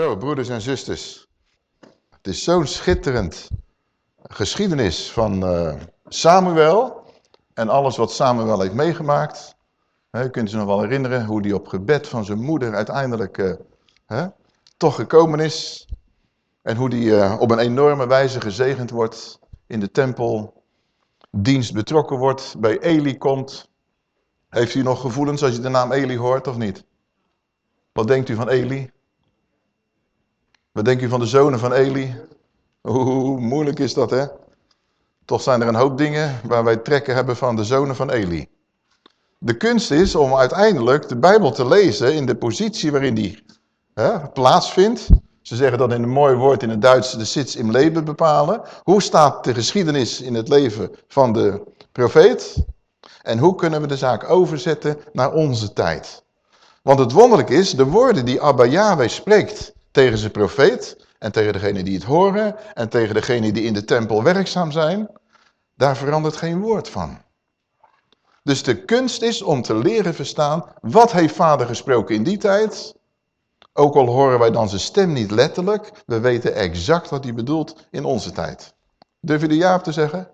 Zo, broeders en zusters. Het is zo'n schitterend geschiedenis van uh, Samuel en alles wat Samuel heeft meegemaakt. He, u kunt je nog wel herinneren hoe hij op gebed van zijn moeder uiteindelijk uh, toch gekomen is. En hoe hij uh, op een enorme wijze gezegend wordt in de tempel. Dienst betrokken wordt, bij Eli komt. Heeft u nog gevoelens als je de naam Eli hoort of niet? Wat denkt u van Eli? Wat denkt u van de zonen van Eli? Hoe moeilijk is dat, hè? Toch zijn er een hoop dingen waar wij trekken hebben van de zonen van Eli. De kunst is om uiteindelijk de Bijbel te lezen in de positie waarin die hè, plaatsvindt. Ze zeggen dat in een mooi woord in het Duits de sits im leven bepalen. Hoe staat de geschiedenis in het leven van de profeet? En hoe kunnen we de zaak overzetten naar onze tijd? Want het wonderlijk is, de woorden die Abba Yahweh spreekt tegen zijn profeet en tegen degene die het horen en tegen degene die in de tempel werkzaam zijn, daar verandert geen woord van. Dus de kunst is om te leren verstaan, wat heeft vader gesproken in die tijd? Ook al horen wij dan zijn stem niet letterlijk, we weten exact wat hij bedoelt in onze tijd. Durf je de ja te zeggen?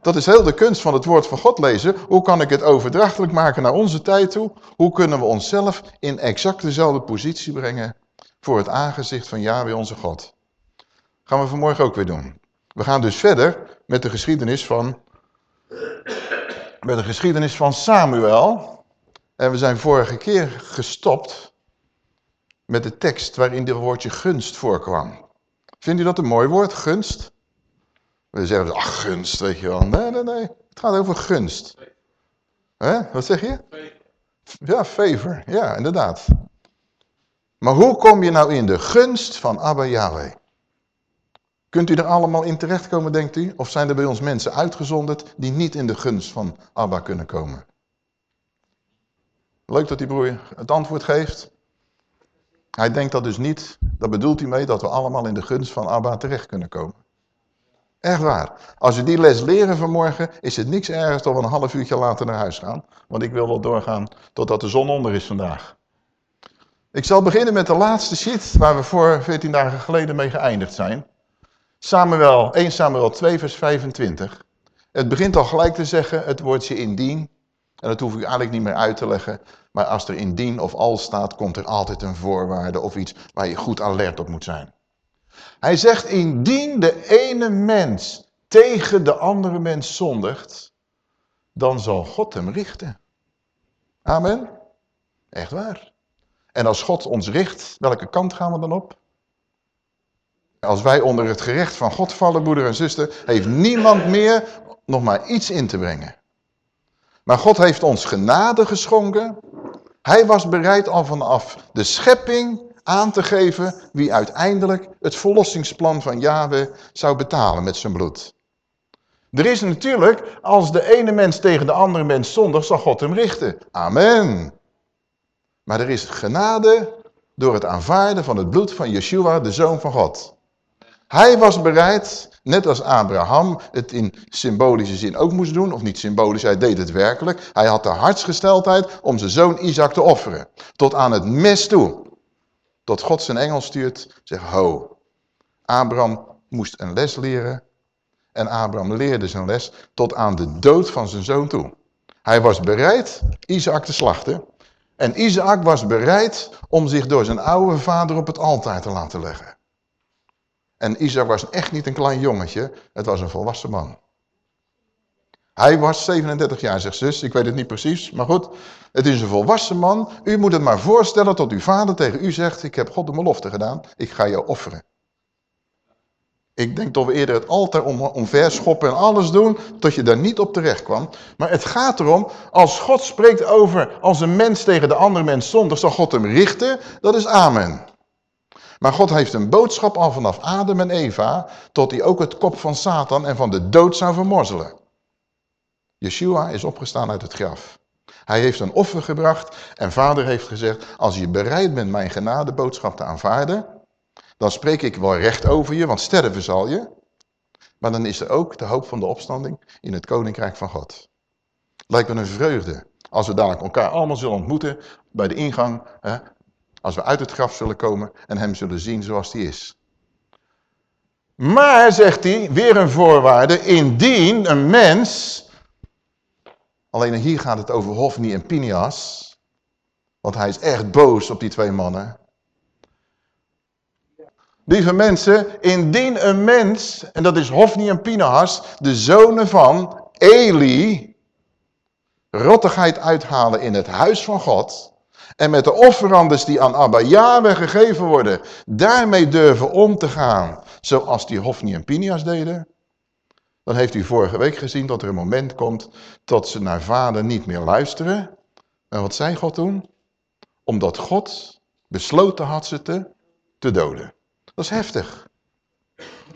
Dat is heel de kunst van het woord van God lezen. Hoe kan ik het overdrachtelijk maken naar onze tijd toe? Hoe kunnen we onszelf in exact dezelfde positie brengen voor het aangezicht van Yahweh onze God? Gaan we vanmorgen ook weer doen. We gaan dus verder met de geschiedenis van, met de geschiedenis van Samuel. En we zijn vorige keer gestopt met de tekst waarin dit woordje gunst voorkwam. Vindt u dat een mooi woord, gunst? We zeggen, ach gunst, weet je wel. Nee, nee, nee. Het gaat over gunst. Hè? Wat zeg je? Ja, favor. Ja, inderdaad. Maar hoe kom je nou in de gunst van Abba Yahweh? Kunt u er allemaal in terechtkomen, denkt u? Of zijn er bij ons mensen uitgezonderd die niet in de gunst van Abba kunnen komen? Leuk dat die broer het antwoord geeft. Hij denkt dat dus niet, dat bedoelt hij mee, dat we allemaal in de gunst van Abba terecht kunnen komen. Echt waar. Als we die les leren vanmorgen, is het niks ergers dan een half uurtje later naar huis gaan. Want ik wil wel doorgaan totdat de zon onder is vandaag. Ik zal beginnen met de laatste sheet waar we voor 14 dagen geleden mee geëindigd zijn. Samuel, 1 Samuel 2 vers 25. Het begint al gelijk te zeggen, het woordje indien. En dat hoef ik eigenlijk niet meer uit te leggen. Maar als er indien of al staat, komt er altijd een voorwaarde of iets waar je goed alert op moet zijn. Hij zegt, indien de ene mens tegen de andere mens zondigt, dan zal God hem richten. Amen. Echt waar. En als God ons richt, welke kant gaan we dan op? Als wij onder het gerecht van God vallen, broeder en zuster, heeft niemand meer nog maar iets in te brengen. Maar God heeft ons genade geschonken. Hij was bereid al vanaf de schepping aan te geven wie uiteindelijk het verlossingsplan van Yahweh zou betalen met zijn bloed. Er is natuurlijk, als de ene mens tegen de andere mens zondigt, zal God hem richten. Amen. Maar er is genade door het aanvaarden van het bloed van Yeshua, de Zoon van God. Hij was bereid, net als Abraham het in symbolische zin ook moest doen, of niet symbolisch, hij deed het werkelijk. Hij had de hartsgesteldheid om zijn zoon Isaac te offeren, tot aan het mes toe. Tot God zijn engel stuurt, zegt ho. Abraham moest een les leren en Abraham leerde zijn les tot aan de dood van zijn zoon toe. Hij was bereid Isaac te slachten en Isaac was bereid om zich door zijn oude vader op het altaar te laten leggen. En Isaac was echt niet een klein jongetje, het was een volwassen man. Hij was 37 jaar, zegt zus. Ik weet het niet precies, maar goed. Het is een volwassen man. U moet het maar voorstellen tot uw vader tegen u zegt... ik heb God de belofte gedaan, ik ga je offeren. Ik denk dat we eerder het altaar om, omverschoppen en alles doen... tot je daar niet op terecht kwam. Maar het gaat erom, als God spreekt over... als een mens tegen de andere mens zondigt, zal God hem richten. Dat is amen. Maar God heeft een boodschap al vanaf Adam en Eva... tot hij ook het kop van Satan en van de dood zou vermorzelen. Yeshua is opgestaan uit het graf. Hij heeft een offer gebracht en vader heeft gezegd, als je bereid bent mijn genadeboodschap te aanvaarden, dan spreek ik wel recht over je, want sterven zal je. Maar dan is er ook de hoop van de opstanding in het koninkrijk van God. Lijkt me een vreugde als we dadelijk elkaar allemaal zullen ontmoeten bij de ingang hè, Als we uit het graf zullen komen en hem zullen zien zoals hij is. Maar, zegt hij, weer een voorwaarde, indien een mens, alleen hier gaat het over Hofni en Pinias, want hij is echt boos op die twee mannen. Lieve mensen, indien een mens, en dat is Hofni en Pinahas, de zonen van Eli, rottigheid uithalen in het huis van God, en met de offerandes die aan Abba Yahweh gegeven worden, daarmee durven om te gaan, zoals die Hofni en Pinahas deden, dan heeft u vorige week gezien dat er een moment komt dat ze naar vader niet meer luisteren. En wat zei God toen? Omdat God besloten had ze te, te doden. Dat is heftig.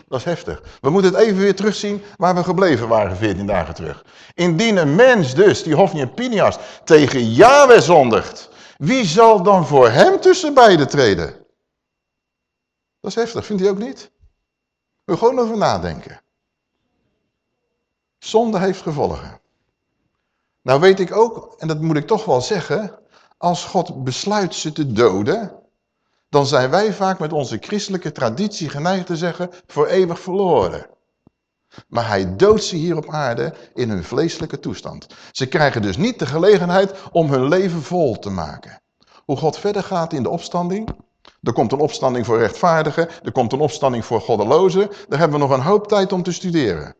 Dat is heftig. We moeten het even weer terugzien waar we gebleven waren 14 dagen terug. Indien een mens dus, die Hofni en Pinias, tegen Yahweh zondigt, wie zal dan voor hem tussen beiden treden? Dat is heftig, vindt u ook niet? We gewoon over nadenken. Zonde heeft gevolgen. Nou weet ik ook, en dat moet ik toch wel zeggen, als God besluit ze te doden, dan zijn wij vaak met onze christelijke traditie geneigd te zeggen, voor eeuwig verloren. Maar hij doodt ze hier op aarde in hun vleeselijke toestand. Ze krijgen dus niet de gelegenheid om hun leven vol te maken. Hoe God verder gaat in de opstanding. Er komt een opstanding voor rechtvaardigen, er komt een opstanding voor goddelozen. Daar hebben we nog een hoop tijd om te studeren.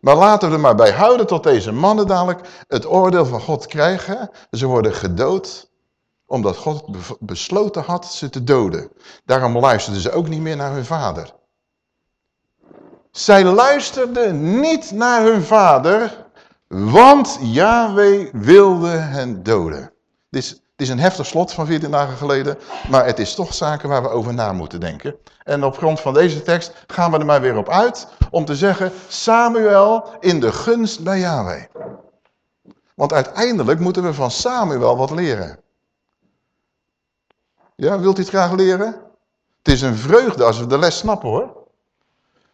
Maar laten we er maar bij houden tot deze mannen dadelijk het oordeel van God krijgen. Ze worden gedood omdat God besloten had ze te doden. Daarom luisterden ze ook niet meer naar hun vader. Zij luisterden niet naar hun vader, want Yahweh wilde hen doden. Dit is is een heftig slot van 14 dagen geleden, maar het is toch zaken waar we over na moeten denken. En op grond van deze tekst gaan we er maar weer op uit om te zeggen, Samuel in de gunst bij Yahweh. Want uiteindelijk moeten we van Samuel wat leren. Ja, wilt u het graag leren? Het is een vreugde als we de les snappen hoor.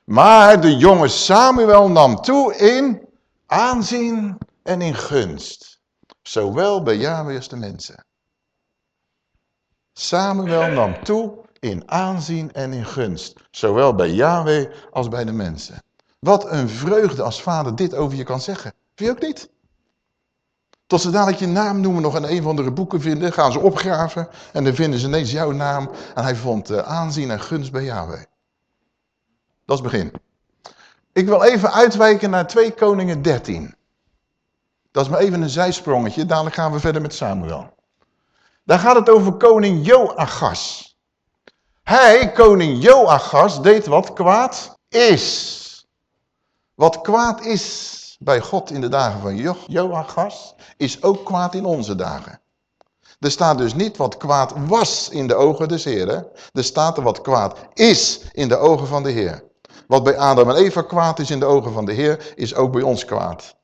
Maar de jonge Samuel nam toe in aanzien en in gunst. Zowel bij Yahweh als de mensen. Samuel nam toe in aanzien en in gunst. Zowel bij Yahweh als bij de mensen. Wat een vreugde als vader dit over je kan zeggen. Vind je ook niet? Tot ze dadelijk je naam noemen nog in een van de boeken vinden. Gaan ze opgraven en dan vinden ze ineens jouw naam. En hij vond uh, aanzien en gunst bij Yahweh. Dat is het begin. Ik wil even uitwijken naar 2 Koningen 13. Dat is maar even een zijsprongetje. Dadelijk gaan we verder met Samuel. Daar gaat het over koning Joachas. Hij, koning Joachas, deed wat kwaad is. Wat kwaad is bij God in de dagen van jo Joachas, is ook kwaad in onze dagen. Er staat dus niet wat kwaad was in de ogen des Heeren. Er staat er wat kwaad is in de ogen van de Heer. Wat bij Adam en Eva kwaad is in de ogen van de Heer, is ook bij ons kwaad.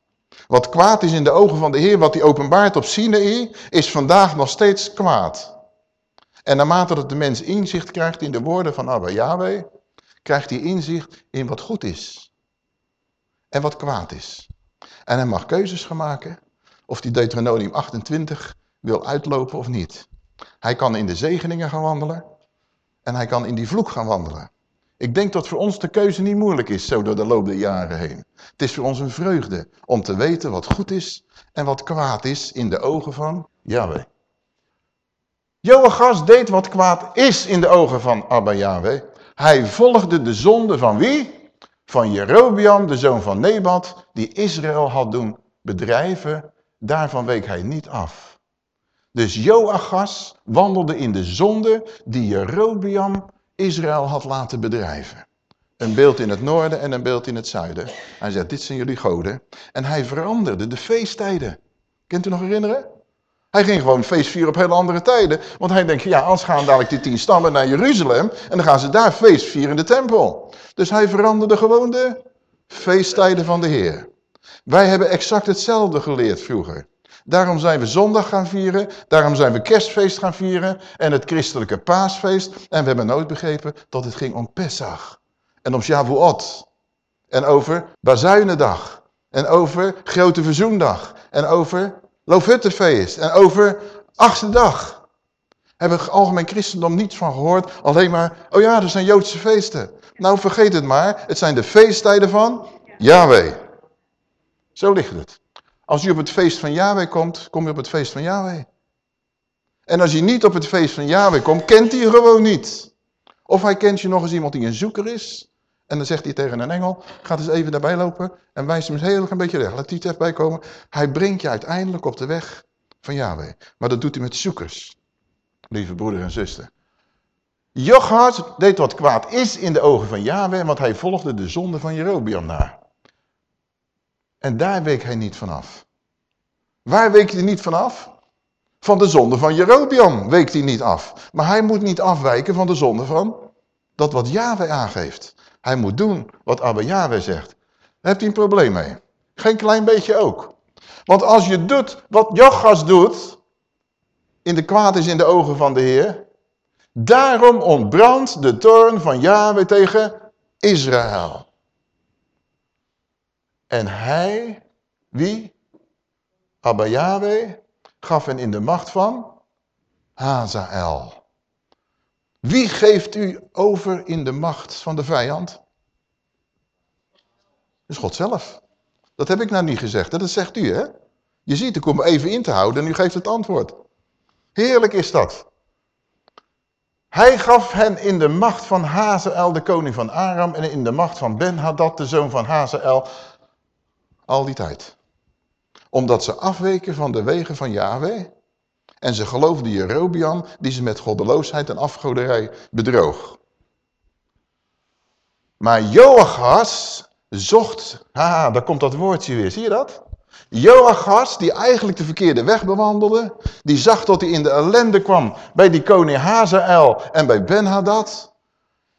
Wat kwaad is in de ogen van de Heer, wat hij openbaart op Sinaï, is vandaag nog steeds kwaad. En naarmate dat de mens inzicht krijgt in de woorden van Abba Yahweh, krijgt hij inzicht in wat goed is. En wat kwaad is. En hij mag keuzes gaan maken of die Deuteronomium 28 wil uitlopen of niet. Hij kan in de zegeningen gaan wandelen en hij kan in die vloek gaan wandelen. Ik denk dat voor ons de keuze niet moeilijk is, zo door de loop der jaren heen. Het is voor ons een vreugde om te weten wat goed is en wat kwaad is in de ogen van Yahweh. Joachas deed wat kwaad is in de ogen van Abba Yahweh. Hij volgde de zonde van wie? Van Jerobiam, de zoon van Nebat, die Israël had doen bedrijven. Daarvan week hij niet af. Dus Joachas wandelde in de zonde die Jerobiam Israël had laten bedrijven. Een beeld in het noorden en een beeld in het zuiden. Hij zegt, dit zijn jullie goden. En hij veranderde de feesttijden. Kunt u nog herinneren? Hij ging gewoon feest vieren op hele andere tijden. Want hij denkt, ja, als gaan dadelijk die tien stammen naar Jeruzalem. En dan gaan ze daar feest vieren in de tempel. Dus hij veranderde gewoon de feesttijden van de Heer. Wij hebben exact hetzelfde geleerd vroeger. Daarom zijn we zondag gaan vieren, daarom zijn we kerstfeest gaan vieren en het christelijke paasfeest. En we hebben nooit begrepen dat het ging om Pesach en om Shavuot. En over Bazuinendag en over Grote Verzoendag en over Loofhuttenfeest en over Achtste Dag. Hebben we algemeen christendom niets van gehoord. Alleen maar, oh ja, er zijn Joodse feesten. Nou, vergeet het maar. Het zijn de feesttijden van Yahweh. Zo ligt het. Als je op het feest van Yahweh komt, kom je op het feest van Yahweh. En als je niet op het feest van Yahweh komt, kent hij gewoon niet. Of hij kent je nog eens iemand die een zoeker is. En dan zegt hij tegen een engel, ga eens even daarbij lopen en wijs hem eens heel een beetje weg. Laat die er bij komen. Hij brengt je uiteindelijk op de weg van Yahweh. Maar dat doet hij met zoekers. Lieve broeder en zuster. Jochard deed wat kwaad is in de ogen van Yahweh, want hij volgde de zonde van Jerobiam na. En daar week hij niet vanaf. Waar week hij niet vanaf? Van de zonde van Jerobiam week hij niet af. Maar hij moet niet afwijken van de zonde van dat wat Yahweh aangeeft. Hij moet doen wat Abba Yahweh zegt. Daar hebt hij een probleem mee. Geen klein beetje ook. Want als je doet wat Jochas doet, in de kwaad is in de ogen van de Heer, daarom ontbrandt de toorn van Yahweh tegen Israël. En hij, wie? Abba Yahweh, gaf hen in de macht van Hazael. Wie geeft u over in de macht van de vijand? Dat is God zelf. Dat heb ik nou niet gezegd, dat zegt u hè. Je ziet, ik kom even in te houden en u geeft het antwoord. Heerlijk is dat. Hij gaf hen in de macht van Hazael, de koning van Aram, en in de macht van Ben-Hadad, de zoon van Hazael, al die tijd. Omdat ze afweken van de wegen van Yahweh. En ze geloofden Jerobiam, die ze met goddeloosheid en afgoderij bedroog. Maar Joachas zocht, haha, daar komt dat woordje weer, zie je dat? Joachas, die eigenlijk de verkeerde weg bewandelde, die zag dat hij in de ellende kwam bij die koning Hazael en bij Ben-Hadad,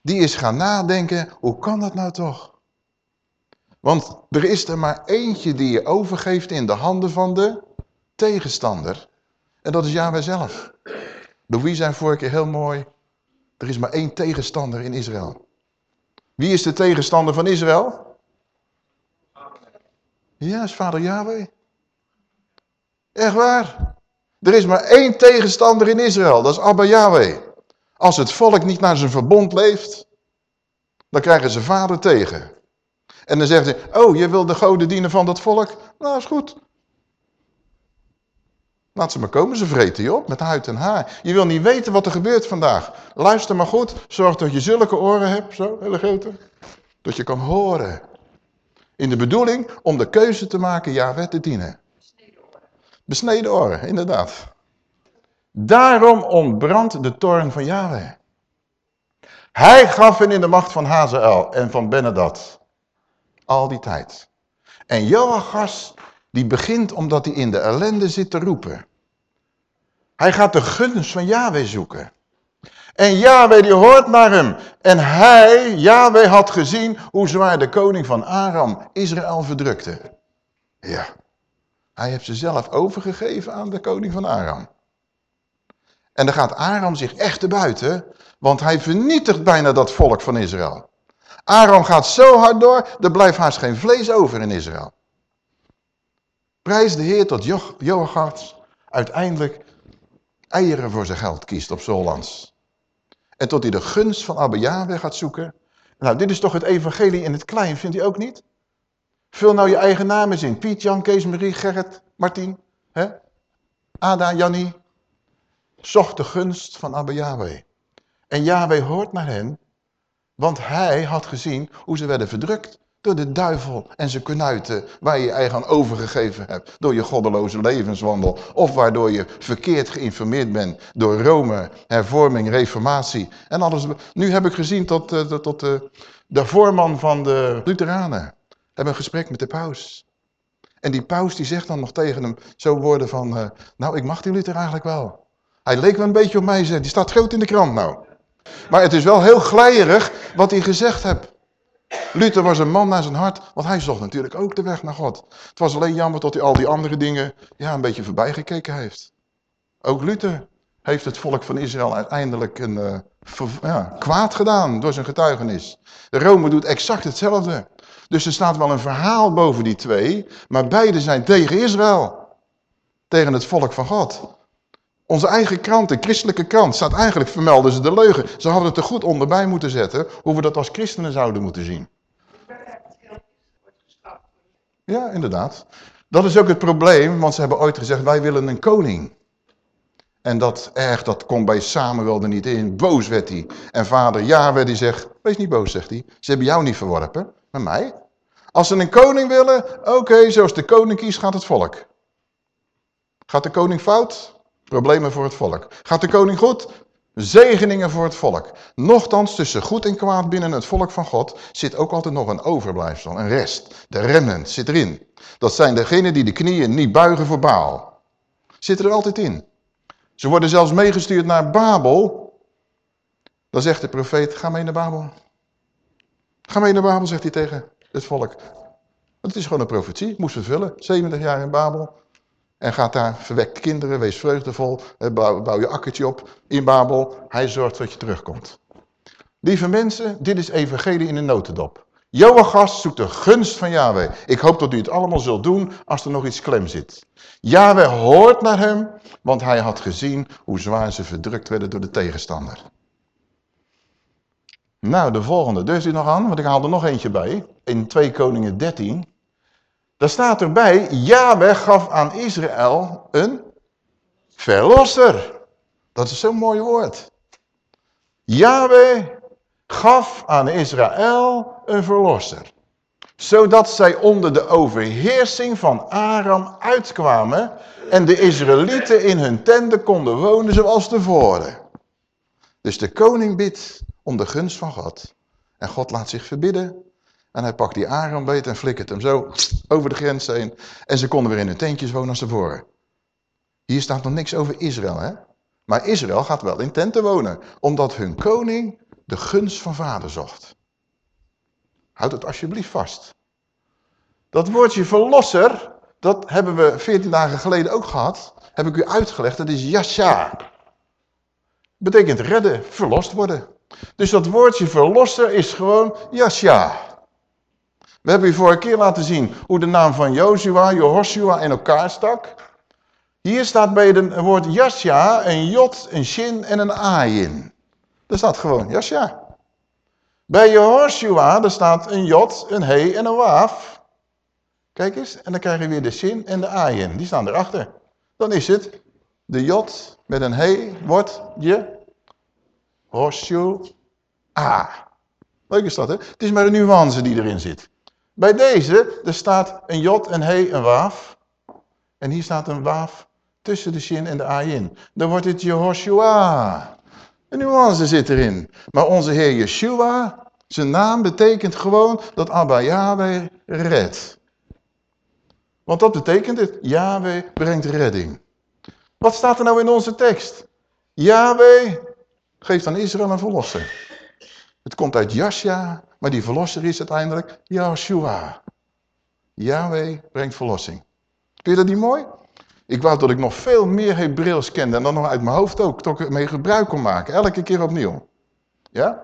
die is gaan nadenken, hoe kan dat nou toch? Want er is er maar eentje die je overgeeft in de handen van de tegenstander. En dat is Yahweh zelf. Louis zei vorige keer heel mooi, er is maar één tegenstander in Israël. Wie is de tegenstander van Israël? Ja, is vader Yahweh. Echt waar. Er is maar één tegenstander in Israël, dat is Abba Yahweh. Als het volk niet naar zijn verbond leeft, dan krijgen ze vader tegen. En dan zegt hij, oh, je wil de goden dienen van dat volk? Nou, is goed. Laat ze maar komen, ze vreten je op met huid en haar. Je wil niet weten wat er gebeurt vandaag. Luister maar goed, zorg dat je zulke oren hebt, zo, hele grote. Dat je kan horen. In de bedoeling om de keuze te maken, ja, te dienen. Besneden oren. Besneden oren, inderdaad. Daarom ontbrandt de toorn van Yahweh. Hij gaf hen in de macht van Hazael en van Benedad. Al die tijd. En Joachas, die begint omdat hij in de ellende zit te roepen. Hij gaat de gunst van Yahweh zoeken. En Yahweh die hoort naar hem. En hij, Yahweh, had gezien hoe zwaar de koning van Aram Israël verdrukte. Ja, hij heeft ze zelf overgegeven aan de koning van Aram. En dan gaat Aram zich echt te buiten, want hij vernietigt bijna dat volk van Israël. Aram gaat zo hard door, er blijft haast geen vlees over in Israël. Prijs de Heer tot jo Joachart uiteindelijk eieren voor zijn geld kiest op Zolans. En tot hij de gunst van Abba Yahweh gaat zoeken. Nou, dit is toch het evangelie in het klein, vindt u ook niet? Vul nou je eigen namen in. Piet, Jan, Kees, Marie, Gerrit, Martien, hè? Ada, Jannie. Zocht de gunst van Abba Yahweh. En Yahweh hoort naar hen want hij had gezien hoe ze werden verdrukt door de duivel en zijn knuiten waar je je eigen aan overgegeven hebt. Door je goddeloze levenswandel. Of waardoor je verkeerd geïnformeerd bent door Rome, hervorming, reformatie en alles. Nu heb ik gezien tot, uh, tot de, de voorman van de Lutheranen. Hebben een gesprek met de paus. En die paus die zegt dan nog tegen hem zo woorden van, uh, nou ik mag die Luther eigenlijk wel. Hij leek wel een beetje op mij, die staat groot in de krant nou. Maar het is wel heel glijerig wat hij gezegd hebt. Luther was een man naar zijn hart, want hij zocht natuurlijk ook de weg naar God. Het was alleen jammer dat hij al die andere dingen ja, een beetje voorbij gekeken heeft. Ook Luther heeft het volk van Israël uiteindelijk een, uh, ja, kwaad gedaan door zijn getuigenis. De Rome doet exact hetzelfde. Dus er staat wel een verhaal boven die twee, maar beide zijn tegen Israël. Tegen het volk van God. Onze eigen krant, de christelijke krant, staat eigenlijk, vermelden ze de leugen. Ze hadden het er goed onderbij moeten zetten, hoe we dat als christenen zouden moeten zien. Ja, inderdaad. Dat is ook het probleem, want ze hebben ooit gezegd, wij willen een koning. En dat erg, dat komt bij Samuel er niet in. Boos werd hij. En vader Yahweh die zegt, wees niet boos, zegt hij. Ze hebben jou niet verworpen, maar mij. Als ze een koning willen, oké, zoals de koning kiest, gaat het volk. Gaat de koning fout? Problemen voor het volk. Gaat de koning goed? Zegeningen voor het volk. Nochtans, tussen goed en kwaad binnen het volk van God zit ook altijd nog een overblijfsel, een rest. De remnant zit erin. Dat zijn degenen die de knieën niet buigen voor Baal. Zit er altijd in. Ze worden zelfs meegestuurd naar Babel. Dan zegt de profeet, ga mee naar Babel. Ga mee naar Babel, zegt hij tegen het volk. Het is gewoon een profetie, moest vervullen. 70 jaar in Babel. En gaat daar, verwekt kinderen, wees vreugdevol, bouw, bouw je akkertje op in Babel. Hij zorgt dat je terugkomt. Lieve mensen, dit is evangelie in een notendop. Joachas zoekt de gunst van Yahweh. Ik hoop dat u het allemaal zult doen als er nog iets klem zit. Yahweh hoort naar hem, want hij had gezien hoe zwaar ze verdrukt werden door de tegenstander. Nou, de volgende. Durft u nog aan? Want ik haal er nog eentje bij. In 2 Koningen 13. Daar staat erbij, Yahweh gaf aan Israël een verlosser. Dat is zo'n mooi woord. Yahweh gaf aan Israël een verlosser. Zodat zij onder de overheersing van Aram uitkwamen en de Israëlieten in hun tenten konden wonen zoals tevoren. Dus de koning bidt om de gunst van God. En God laat zich verbidden. En hij pakt die Aram beet en flikkert hem zo over de grens heen. En ze konden weer in hun tentjes wonen als tevoren. Hier staat nog niks over Israël, hè? Maar Israël gaat wel in tenten wonen. Omdat hun koning de gunst van vader zocht. Houd het alsjeblieft vast. Dat woordje verlosser, dat hebben we 14 dagen geleden ook gehad. Heb ik u uitgelegd, dat is yasha. Betekent redden, verlost worden. Dus dat woordje verlosser is gewoon yasha. We hebben u vorige keer laten zien hoe de naam van Joshua, Jehoshua in elkaar stak. Hier staat bij het woord yasha een jot, een shin en een ayin. Er staat gewoon Jasja. Bij Jehoshua, er staat een jot, een he en een waaf. Kijk eens, en dan krijg je weer de sin en de ayin. Die staan erachter. Dan is het, de jot met een he wordt je Hoshua. Leuk is dat, hè? Het is maar een nuance die erin zit. Bij deze, er staat een jot, een he, een waaf. En hier staat een waaf tussen de shin en de ayin. Dan wordt het Jehoshua. Een nuance zit erin. Maar onze Heer Yeshua, zijn naam betekent gewoon dat Abba Yahweh redt. Want dat betekent het, Yahweh brengt redding. Wat staat er nou in onze tekst? Yahweh geeft aan Israël een verlosser. Het komt uit Jasja, maar die verlosser is uiteindelijk Yeshua. Yahweh brengt verlossing. Vind je dat niet mooi? Ik wou dat ik nog veel meer Hebreeuws kende en dan nog uit mijn hoofd ook, toch mee gebruik kon maken. Elke keer opnieuw. Ja?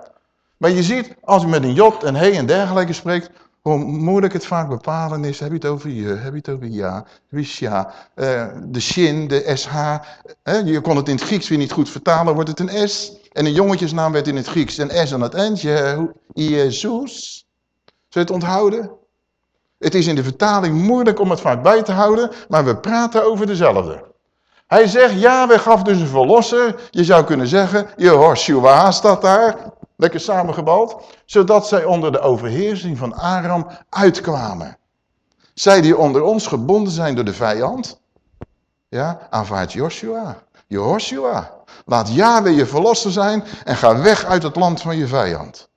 Maar je ziet, als je met een jot en he en dergelijke spreekt, hoe moeilijk het vaak bepalen is. Heb je het over je, heb je het over ja, wisja, uh, de shin, de sh. je kon het in het Grieks weer niet goed vertalen, wordt het een s. En een jongetjesnaam werd in het Grieks een s aan het eind, Jezus. Zou je het onthouden? Het is in de vertaling moeilijk om het vaak bij te houden, maar we praten over dezelfde. Hij zegt, ja, we gaf dus een verlosser. Je zou kunnen zeggen, Jehoshua staat daar, lekker samengebald. Zodat zij onder de overheersing van Aram uitkwamen. Zij die onder ons gebonden zijn door de vijand, ja, aanvaard Joshua. Jehoshua, laat Yahweh je verlosser zijn en ga weg uit het land van je vijand.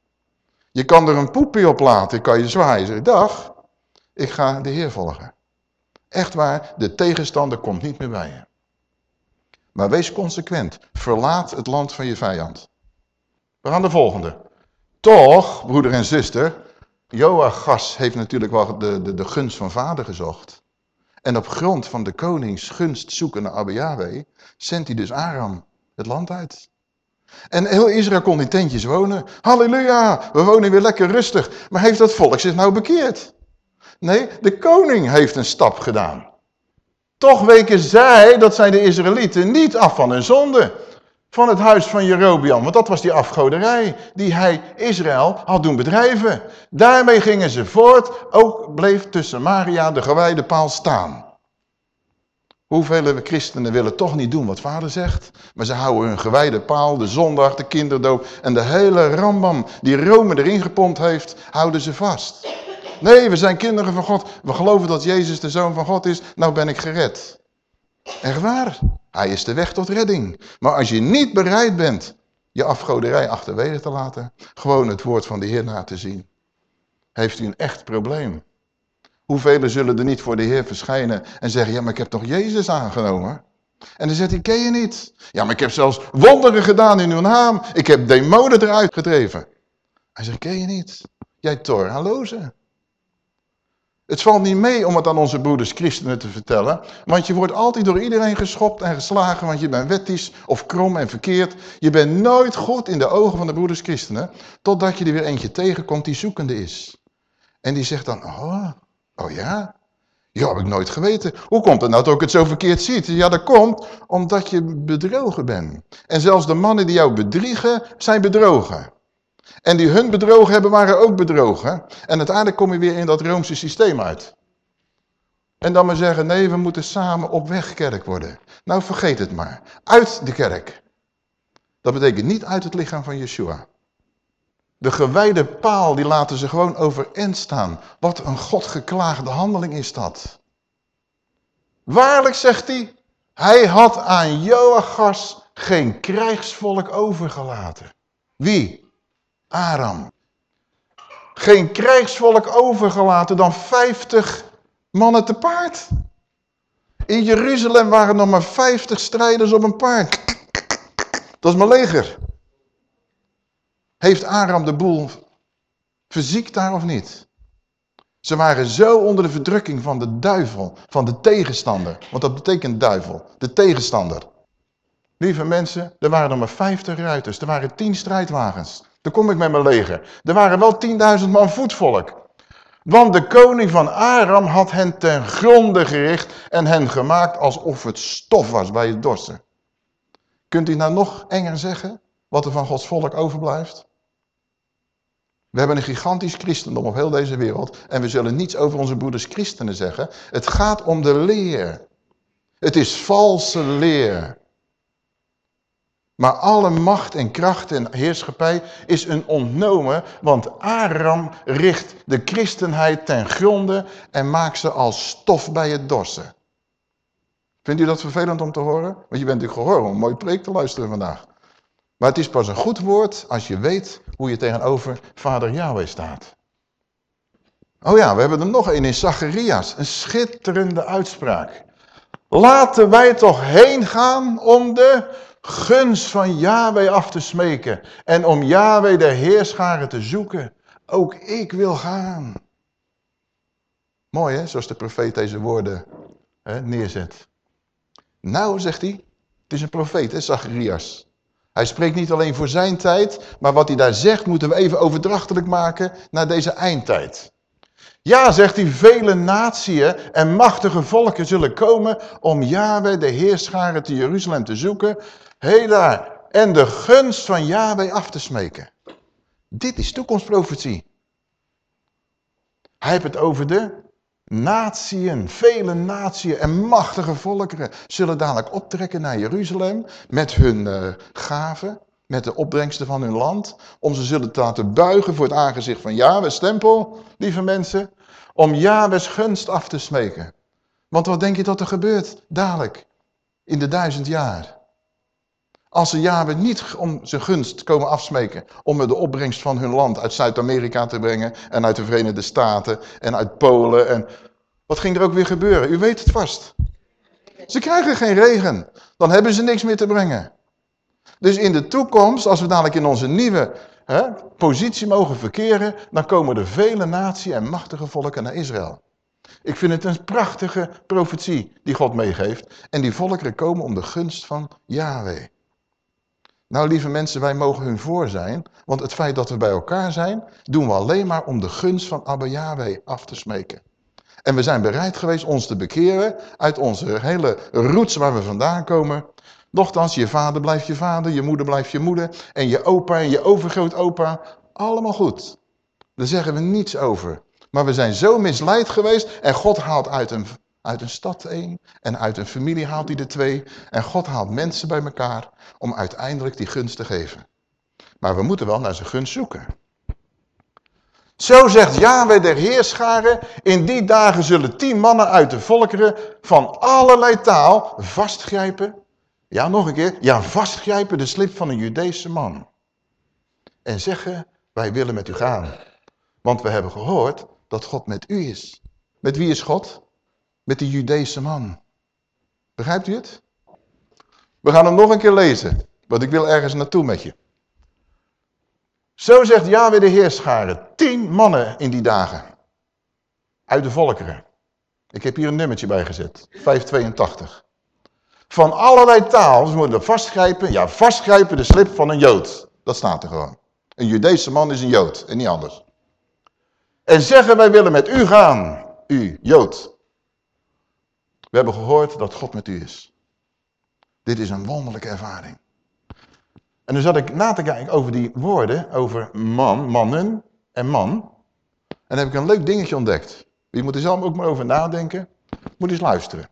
Je kan er een poepie op laten, kan je zwaaien. Dag, ik ga de Heer volgen. Echt waar, de tegenstander komt niet meer bij je. Maar wees consequent. Verlaat het land van je vijand. We gaan de volgende. Toch, broeder en zuster, Joachas heeft natuurlijk wel de, de, de gunst van vader gezocht. En op grond van de konings gunst zoeken naar Abba Yahweh, zendt hij dus Aram het land uit. En heel Israël kon in tentjes wonen. Halleluja, we wonen weer lekker rustig. Maar heeft dat volk zich nou bekeerd? Nee, de koning heeft een stap gedaan. Toch weken zij, dat zijn de Israëlieten, niet af van hun zonde. Van het huis van Jerobiam, want dat was die afgoderij die hij, Israël, had doen bedrijven. Daarmee gingen ze voort, ook bleef tussen Maria de gewijde paal staan. Hoeveel christenen willen toch niet doen wat vader zegt, maar ze houden hun gewijde paal, de zondag, de kinderdoop en de hele rambam die Rome erin gepompt heeft, houden ze vast. Nee, we zijn kinderen van God. We geloven dat Jezus de Zoon van God is. Nou ben ik gered. Echt waar. Hij is de weg tot redding. Maar als je niet bereid bent je afgoderij achterwege te laten, gewoon het woord van de Heer na te zien, heeft u een echt probleem. Hoeveel zullen er niet voor de Heer verschijnen en zeggen, ja maar ik heb toch Jezus aangenomen? En dan zegt hij, ken je niet? Ja maar ik heb zelfs wonderen gedaan in uw naam. Ik heb demonen eruit gedreven. Hij zegt, ken je niet? Jij torhaloze. Het valt niet mee om het aan onze broeders christenen te vertellen. Want je wordt altijd door iedereen geschopt en geslagen. Want je bent wettisch of krom en verkeerd. Je bent nooit goed in de ogen van de broeders christenen. Totdat je er weer eentje tegenkomt die zoekende is. En die zegt dan, oh, oh ja? Ja, heb ik nooit geweten. Hoe komt het nou dat ik het zo verkeerd ziet? Ja, dat komt omdat je bedrogen bent. En zelfs de mannen die jou bedriegen, zijn bedrogen. En die hun bedrogen hebben, waren ook bedrogen. En uiteindelijk kom je weer in dat Roomse systeem uit. En dan maar zeggen, nee, we moeten samen op weg kerk worden. Nou, vergeet het maar. Uit de kerk. Dat betekent niet uit het lichaam van Yeshua. De gewijde paal, die laten ze gewoon overeind staan. Wat een godgeklaagde handeling is dat. Waarlijk, zegt hij, hij had aan Joachas geen krijgsvolk overgelaten. Wie? Aram. Geen krijgsvolk overgelaten dan 50 mannen te paard. In Jeruzalem waren nog maar 50 strijders op een paard. Dat is mijn leger. Heeft Aram de boel verziekt daar of niet? Ze waren zo onder de verdrukking van de duivel, van de tegenstander. Want dat betekent duivel, de tegenstander. Lieve mensen, er waren nog maar 50 ruiters, er waren 10 strijdwagens. Dan kom ik met mijn leger. Er waren wel 10.000 man voetvolk. Want de koning van Aram had hen ten gronde gericht en hen gemaakt alsof het stof was bij het dorsen. Kunt u nou nog enger zeggen wat er van Gods volk overblijft? We hebben een gigantisch christendom op heel deze wereld en we zullen niets over onze broeders christenen zeggen. Het gaat om de leer. Het is valse leer. Maar alle macht en kracht en heerschappij is een ontnomen, want Aram richt de christenheid ten gronde en maakt ze als stof bij het dorsen. Vindt u dat vervelend om te horen? Want je bent natuurlijk gehoord om een mooi preek te luisteren vandaag. Maar het is pas een goed woord als je weet hoe je tegenover vader Yahweh staat. Oh ja, we hebben er nog een in Zacharias. Een schitterende uitspraak. Laten wij toch heen gaan om de gunst van Yahweh af te smeken en om Yahweh de heerscharen te zoeken. Ook ik wil gaan. Mooi hè, zoals de profeet deze woorden hè, neerzet. Nou, zegt hij, het is een profeet hè, Zacharias. Hij spreekt niet alleen voor zijn tijd, maar wat hij daar zegt moeten we even overdrachtelijk maken naar deze eindtijd. Ja, zegt hij, vele natieën en machtige volken zullen komen om Yahweh de heerscharen te Jeruzalem te zoeken. Daar, en de gunst van Yahweh af te smeken. Dit is toekomstprofetie. Hij heeft het over de natieën, vele natieën en machtige volkeren zullen dadelijk optrekken naar Jeruzalem met hun uh, gaven, met de opbrengsten van hun land, om ze zullen te laten buigen voor het aangezicht van Yahweh's tempel, lieve mensen, om Yahweh's gunst af te smeken. Want wat denk je dat er gebeurt dadelijk, in de duizend jaar? Als ze Yahweh niet om zijn gunst komen afsmeken, om de opbrengst van hun land uit Zuid-Amerika te brengen en uit de Verenigde Staten en uit Polen. En wat ging er ook weer gebeuren? U weet het vast. Ze krijgen geen regen. Dan hebben ze niks meer te brengen. Dus in de toekomst, als we dadelijk in onze nieuwe hè, positie mogen verkeren, dan komen er vele naties en machtige volken naar Israël. Ik vind het een prachtige profetie die God meegeeft. En die volkeren komen om de gunst van Yahweh. Nou, lieve mensen, wij mogen hun voor zijn. Want het feit dat we bij elkaar zijn, doen we alleen maar om de gunst van Abba Yahweh af te smeken. En we zijn bereid geweest ons te bekeren uit onze hele roots waar we vandaan komen. Nochtans, je vader blijft je vader, je moeder blijft je moeder. En je opa en je overgrootopa, allemaal goed. Daar zeggen we niets over. Maar we zijn zo misleid geweest en God haalt uit een, uit een stad één. En uit een familie haalt hij er twee. En God haalt mensen bij elkaar om uiteindelijk die gunst te geven. Maar we moeten wel naar zijn gunst zoeken. Zo zegt Yahweh der Heerscharen, in die dagen zullen tien mannen uit de volkeren van allerlei taal vastgrijpen. Ja, nog een keer. Ja, vastgrijpen de slip van een Judese man. En zeggen, wij willen met u gaan. Want we hebben gehoord dat God met u is. Met wie is God? Met die Judese man. Begrijpt u het? We gaan hem nog een keer lezen, want ik wil ergens naartoe met je. Zo zegt Yahweh de Heerscharen, tien mannen in die dagen. Uit de volkeren. Ik heb hier een nummertje bij gezet, 582. Van allerlei taal, ze moeten vastgrijpen, ja vastgrijpen de slip van een Jood. Dat staat er gewoon. Een Judese man is een Jood en niet anders. En zeggen wij willen met u gaan, u Jood. We hebben gehoord dat God met u is. Dit is een wonderlijke ervaring. En dan zat ik na te kijken over die woorden, over man, mannen en man. En dan heb ik een leuk dingetje ontdekt. Je moet er zelf ook maar over nadenken. Moet eens luisteren.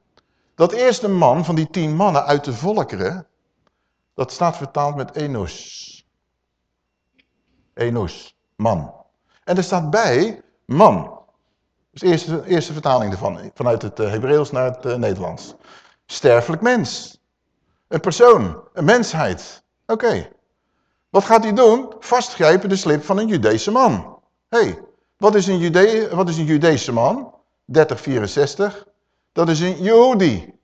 Dat eerste man van die tien mannen uit de volkeren, dat staat vertaald met Enos. Enos, man. En er staat bij man. De eerste, eerste vertaling ervan, vanuit het eh, Hebreeuws naar het uh, Nederlands. Sterfelijk mens. Een persoon, een mensheid. Oké. Wat gaat hij doen? Vastgrijpen de slip van een Judese man. Hé, hey, wat, is een Jude wat is een man? 3064. Dat is een Yehudi.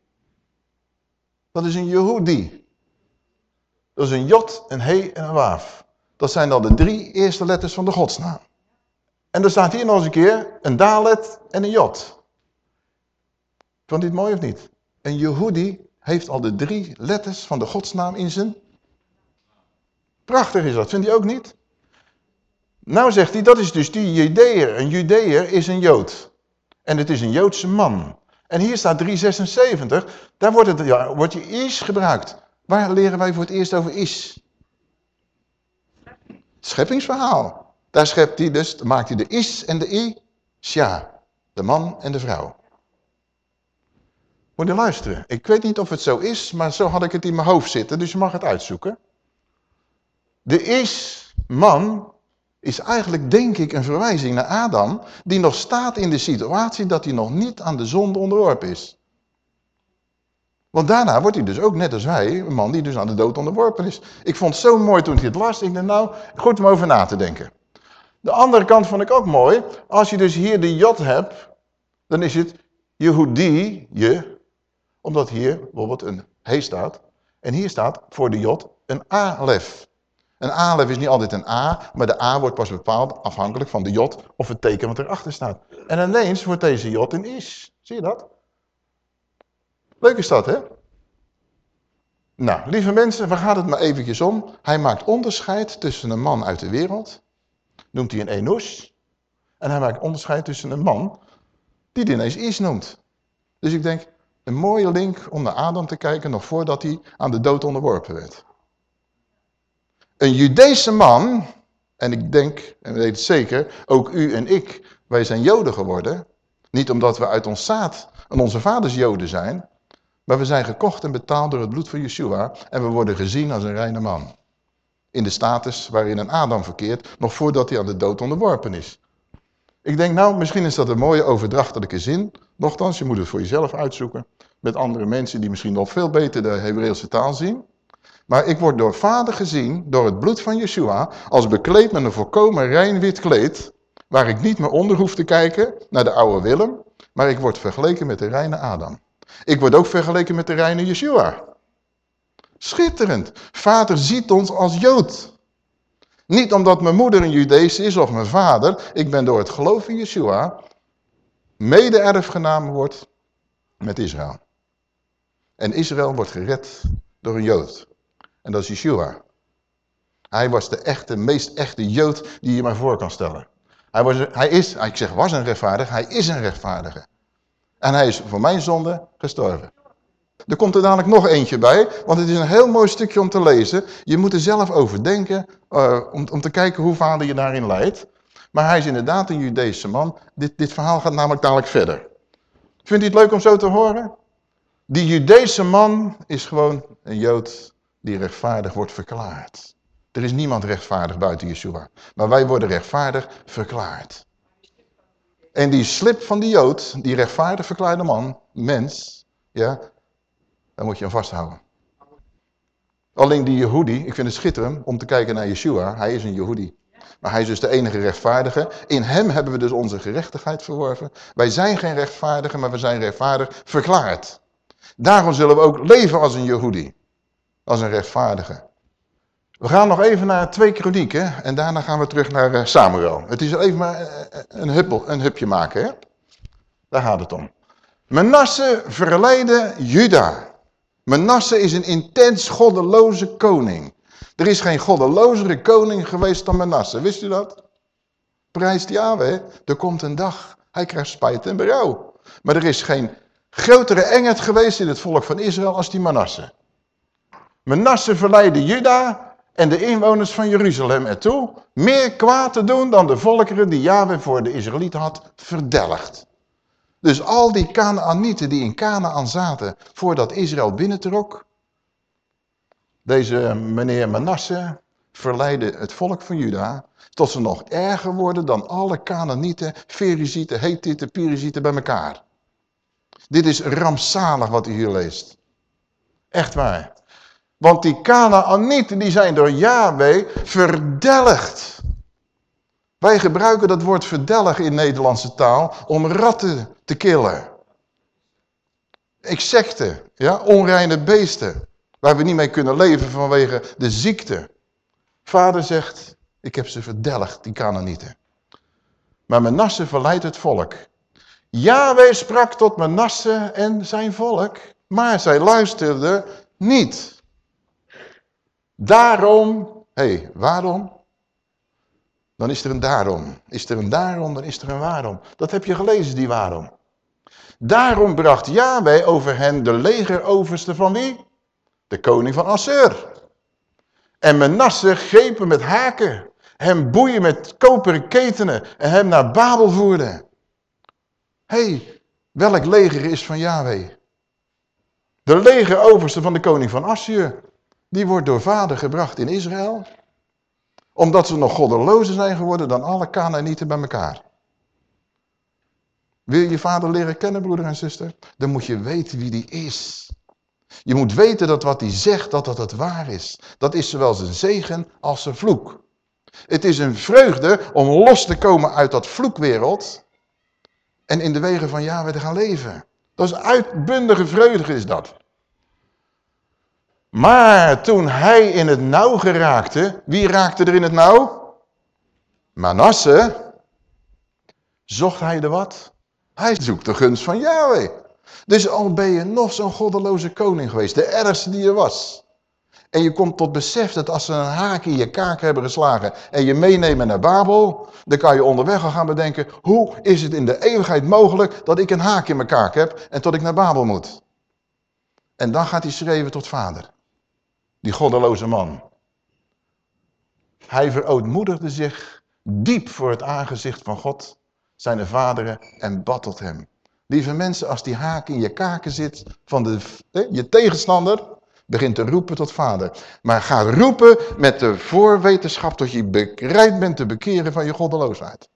Dat is een Yehudi. Dat is een Jot, een He en een Waaf. Dat zijn dan de drie eerste letters van de godsnaam. En er staat hier nog eens een keer een Dalet en een Jot. Vond het mooi of niet? Een Yehudi heeft al de drie letters van de godsnaam in zijn Prachtig is dat, vindt hij ook niet? Nou zegt hij, dat is dus die Judeër. Een Judeër is een Jood. En het is een Joodse man. En hier staat 376, daar wordt, het, ja, wordt je is gebruikt. Waar leren wij voor het eerst over is? Scheppingsverhaal. Daar schept hij dus, maakt hij de is en de i, sja, de man en de vrouw. Moet je luisteren. Ik weet niet of het zo is, maar zo had ik het in mijn hoofd zitten, dus je mag het uitzoeken. De is-man is eigenlijk, denk ik, een verwijzing naar Adam, die nog staat in de situatie dat hij nog niet aan de zonde onderworpen is. Want daarna wordt hij dus ook net als wij, een man die dus aan de dood onderworpen is. Ik vond het zo mooi toen ik dit las. Ik dacht nou, goed om over na te denken. De andere kant vond ik ook mooi. Als je dus hier de jot hebt, dan is het Yehudi, je, omdat hier bijvoorbeeld een he staat. En hier staat voor de jot een alef. Een alef is niet altijd een A, maar de A wordt pas bepaald afhankelijk van de J of het teken wat erachter staat. En ineens wordt deze J een is. Zie je dat? Leuk is dat, hè? Nou, lieve mensen, we gaan het maar eventjes om. Hij maakt onderscheid tussen een man uit de wereld, noemt hij een Enos. En hij maakt onderscheid tussen een man die hij ineens is noemt. Dus ik denk, een mooie link om naar Adam te kijken nog voordat hij aan de dood onderworpen werd. Een Judese man, en ik denk, en weet het zeker, ook u en ik, wij zijn Joden geworden. Niet omdat we uit ons zaad en onze vaders Joden zijn, maar we zijn gekocht en betaald door het bloed van Yeshua en we worden gezien als een reine man. In de status waarin een Adam verkeert, nog voordat hij aan de dood onderworpen is. Ik denk, nou, misschien is dat een mooie overdrachtelijke zin. Nochtans, je moet het voor jezelf uitzoeken. Met andere mensen die misschien nog veel beter de Hebreeuwse taal zien. Maar ik word door vader gezien, door het bloed van Yeshua, als bekleed met een volkomen rein wit kleed, waar ik niet meer onder hoef te kijken naar de oude Willem, maar ik word vergeleken met de reine Adam. Ik word ook vergeleken met de reine Yeshua. Schitterend. Vader ziet ons als Jood. Niet omdat mijn moeder een Judees is of mijn vader. Ik ben door het geloof in Yeshua mede-erfgenaam wordt met Israël. En Israël wordt gered door een Jood. En dat is Yeshua. Hij was de echte, meest echte Jood die je maar voor kan stellen. Hij, was, hij is, ik zeg was een rechtvaardige, hij is een rechtvaardige. En hij is voor mijn zonde gestorven. Er komt er dadelijk nog eentje bij, want het is een heel mooi stukje om te lezen. Je moet er zelf over denken, uh, om, om te kijken hoe vader je daarin leidt. Maar hij is inderdaad een Judese man. Dit, dit verhaal gaat namelijk dadelijk verder. Vindt u het leuk om zo te horen? Die Judese man is gewoon een Jood die rechtvaardig wordt verklaard. Er is niemand rechtvaardig buiten Yeshua. Maar wij worden rechtvaardig verklaard. En die slip van die Jood, die rechtvaardig verklaarde man, mens, ja, daar moet je hem vasthouden. Alleen die Yehudi, ik vind het schitterend om te kijken naar Yeshua. Hij is een Yehudi. Maar hij is dus de enige rechtvaardige. In hem hebben we dus onze gerechtigheid verworven. Wij zijn geen rechtvaardigen, maar we zijn rechtvaardig verklaard. Daarom zullen we ook leven als een Yehudi. Als een rechtvaardige. We gaan nog even naar twee kronieken en daarna gaan we terug naar eh, Samuel. Het is even maar eh, eh, een, huppel, een hupje maken. Hè? Daar gaat het om. Menasse verleidde Juda. Menasse is een intens goddeloze koning. Er is geen goddelozere koning geweest dan Menasse. Wist u dat? Prijst Yahweh. Er komt een dag. Hij krijgt spijt en berouw. Maar er is geen grotere engheid geweest in het volk van Israël als die Manasse. Manasse verleidde Juda en de inwoners van Jeruzalem ertoe meer kwaad te doen dan de volkeren die Yahweh voor de Israëlieten had verdelgd. Dus al die Kanaanieten die in Canaan zaten voordat Israël binnentrok, deze meneer Manasse verleidde het volk van Juda tot ze nog erger worden dan alle Canaanieten, Ferizieten, Hethieten, Pirizieten bij elkaar. Dit is rampzalig wat u hier leest. Echt waar. Want die Canaanieten die zijn door Yahweh verdelgd. Wij gebruiken dat woord verdelgen in Nederlandse taal om ratten te killen. Insecten, ja, onreine beesten. Waar we niet mee kunnen leven vanwege de ziekte. Vader zegt, ik heb ze verdelgd, die Canaanieten. Maar Manasse verleidt het volk. Yahweh sprak tot Manasse en zijn volk, maar zij luisterden niet. Daarom, hé, hey, waarom? Dan is er een daarom. Is er een daarom, dan is er een waarom. Dat heb je gelezen, die waarom. Daarom bracht Yahweh over hen de legeroverste van wie? De koning van Assur. En Menasse grepen met haken, hem boeien met koperen ketenen en hem naar Babel voerden. Hé, hey, welk leger is van Yahweh? De legeroverste van de koning van Assur. Die wordt door vader gebracht in Israël. Omdat ze nog goddelozer zijn geworden dan alle Canaanieten bij elkaar. Wil je je vader leren kennen, broeder en zuster? Dan moet je weten wie die is. Je moet weten dat wat hij zegt, dat dat het waar is. Dat is zowel zijn zegen als zijn vloek. Het is een vreugde om los te komen uit dat vloekwereld en in de wegen van Yahweh te gaan leven. Dat is uitbundige vreugde is dat. Maar toen hij in het nauw geraakte, wie raakte er in het nauw? Manasse. Zocht hij de wat? Hij zoekt de gunst van Yahweh. Dus al ben je nog zo'n goddeloze koning geweest, de ergste die er was. En je komt tot besef dat als ze een haak in je kaak hebben geslagen en je meenemen naar Babel, dan kan je onderweg al gaan bedenken, hoe is het in de eeuwigheid mogelijk dat ik een haak in mijn kaak heb en tot ik naar Babel moet? En dan gaat hij schreeuwen tot vader, die goddeloze man. Hij verootmoedigde zich diep voor het aangezicht van God, zijn vaderen, en bad tot hem. Lieve mensen, als die haak in je kaken zit van de, je tegenstander, begint te roepen tot vader. Maar ga roepen met de voorwetenschap dat je bereid bent te bekeren van je goddeloosheid.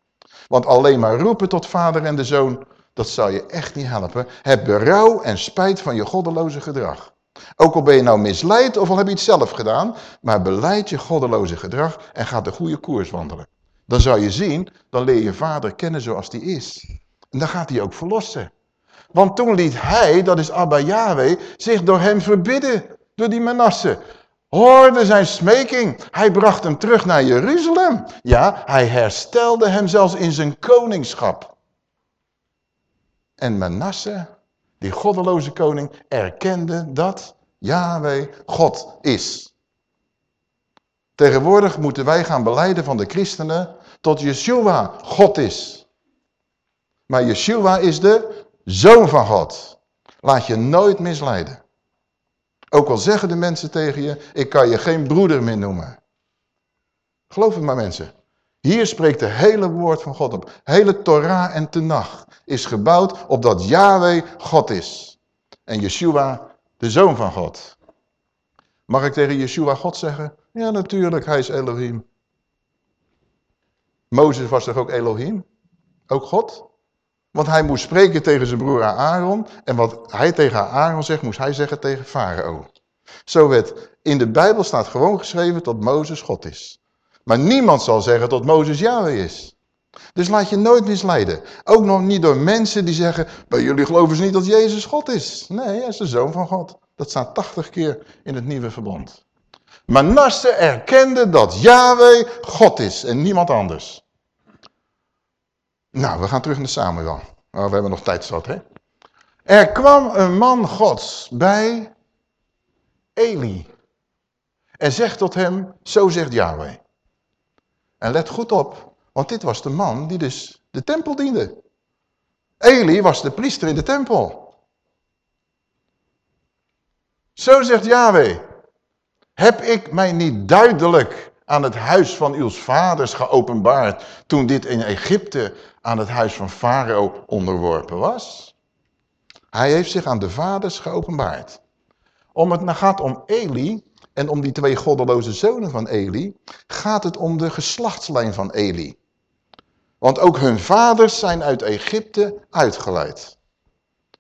Want alleen maar roepen tot vader en de zoon, dat zal je echt niet helpen. Heb berouw en spijt van je goddeloze gedrag. Ook al ben je nou misleid of al heb je het zelf gedaan, maar beleid je goddeloze gedrag en ga de goede koers wandelen. Dan zal je zien, dan leer je vader kennen zoals die is. En dan gaat hij ook verlossen. Want toen liet hij, dat is Abba Yahweh, zich door hem verbidden door die Manasse. Hoorde zijn smeking. Hij bracht hem terug naar Jeruzalem. Ja, hij herstelde hem zelfs in zijn koningschap. En Manasse, die goddeloze koning, erkende dat Yahweh God is. Tegenwoordig moeten wij gaan beleiden van de christenen tot Yeshua God is. Maar Yeshua is de zoon van God. Laat je nooit misleiden. Ook al zeggen de mensen tegen je, ik kan je geen broeder meer noemen. Geloof het maar mensen. Hier spreekt de hele woord van God op. Hele Torah en Tenach is gebouwd op dat Yahweh God is. En Yeshua de Zoon van God. Mag ik tegen Yeshua God zeggen? Ja, natuurlijk, hij is Elohim. Mozes was toch ook Elohim? Ook God? Want hij moest spreken tegen zijn broer Aaron. En wat hij tegen Aaron zegt, moest hij zeggen tegen Farao. Zo werd in de Bijbel staat gewoon geschreven dat Mozes God is. Maar niemand zal zeggen dat Mozes Yahweh is. Dus laat je nooit misleiden. Ook nog niet door mensen die zeggen, bij jullie geloven ze niet dat Jezus God is. Nee, hij is de Zoon van God. Dat staat 80 keer in het Nieuwe Verbond. Manasse erkende dat Yahweh God is en niemand anders. Nou, we gaan terug naar Samuel. Oh, we hebben nog tijd zat, hè? Er kwam een man gods bij Eli. En zegt tot hem, zo zegt Yahweh. En let goed op, want dit was de man die dus de tempel diende. Eli was de priester in de tempel. Zo zegt Yahweh. Heb ik mij niet duidelijk aan het huis van uw vaders geopenbaard... toen dit in Egypte aan het huis van Farao onderworpen was? Hij heeft zich aan de vaders geopenbaard. Om het gaat om Eli en om die twee goddeloze zonen van Eli... gaat het om de geslachtslijn van Eli. Want ook hun vaders zijn uit Egypte uitgeleid.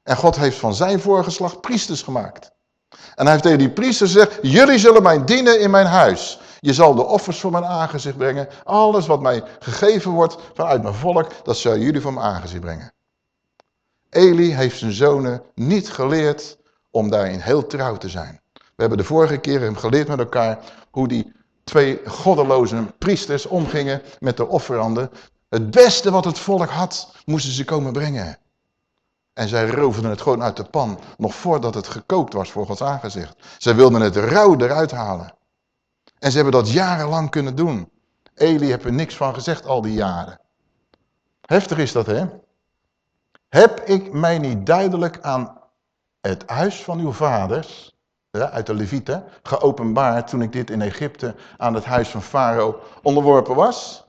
En God heeft van zijn voorgeslacht priesters gemaakt. En hij heeft tegen die priesters gezegd, jullie zullen mij dienen in mijn huis. Je zal de offers voor mijn aangezicht brengen. Alles wat mij gegeven wordt vanuit mijn volk, dat zullen jullie voor mijn aangezicht brengen. Eli heeft zijn zonen niet geleerd om daarin heel trouw te zijn. We hebben de vorige keer geleerd met elkaar hoe die twee goddeloze priesters omgingen met de offeranden. Het beste wat het volk had, moesten ze komen brengen. En zij roofden het gewoon uit de pan, nog voordat het gekookt was voor Gods aangezicht. Zij wilden het rauw eruit halen. En ze hebben dat jarenlang kunnen doen. Eli heeft er niks van gezegd al die jaren. Heftig is dat, hè? Heb ik mij niet duidelijk aan het huis van uw vaders, uit de Levieten, geopenbaard toen ik dit in Egypte aan het huis van Farao onderworpen was?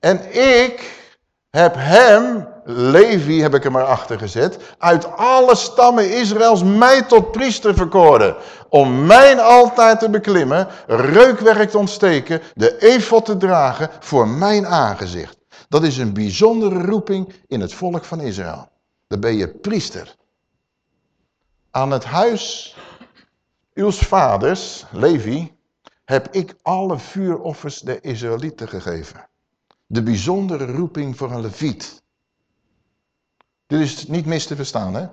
En ik heb hem, Levi heb ik er maar achter gezet, uit alle stammen Israëls mij tot priester verkoren. Om mijn altaar te beklimmen, reukwerk te ontsteken, de efot te dragen voor mijn aangezicht. Dat is een bijzondere roeping in het volk van Israël. Dan ben je priester. Aan het huis uw vaders, Levi, heb ik alle vuuroffers der Israëlieten gegeven. De bijzondere roeping voor een leviet. Dit is niet mis te verstaan, hè?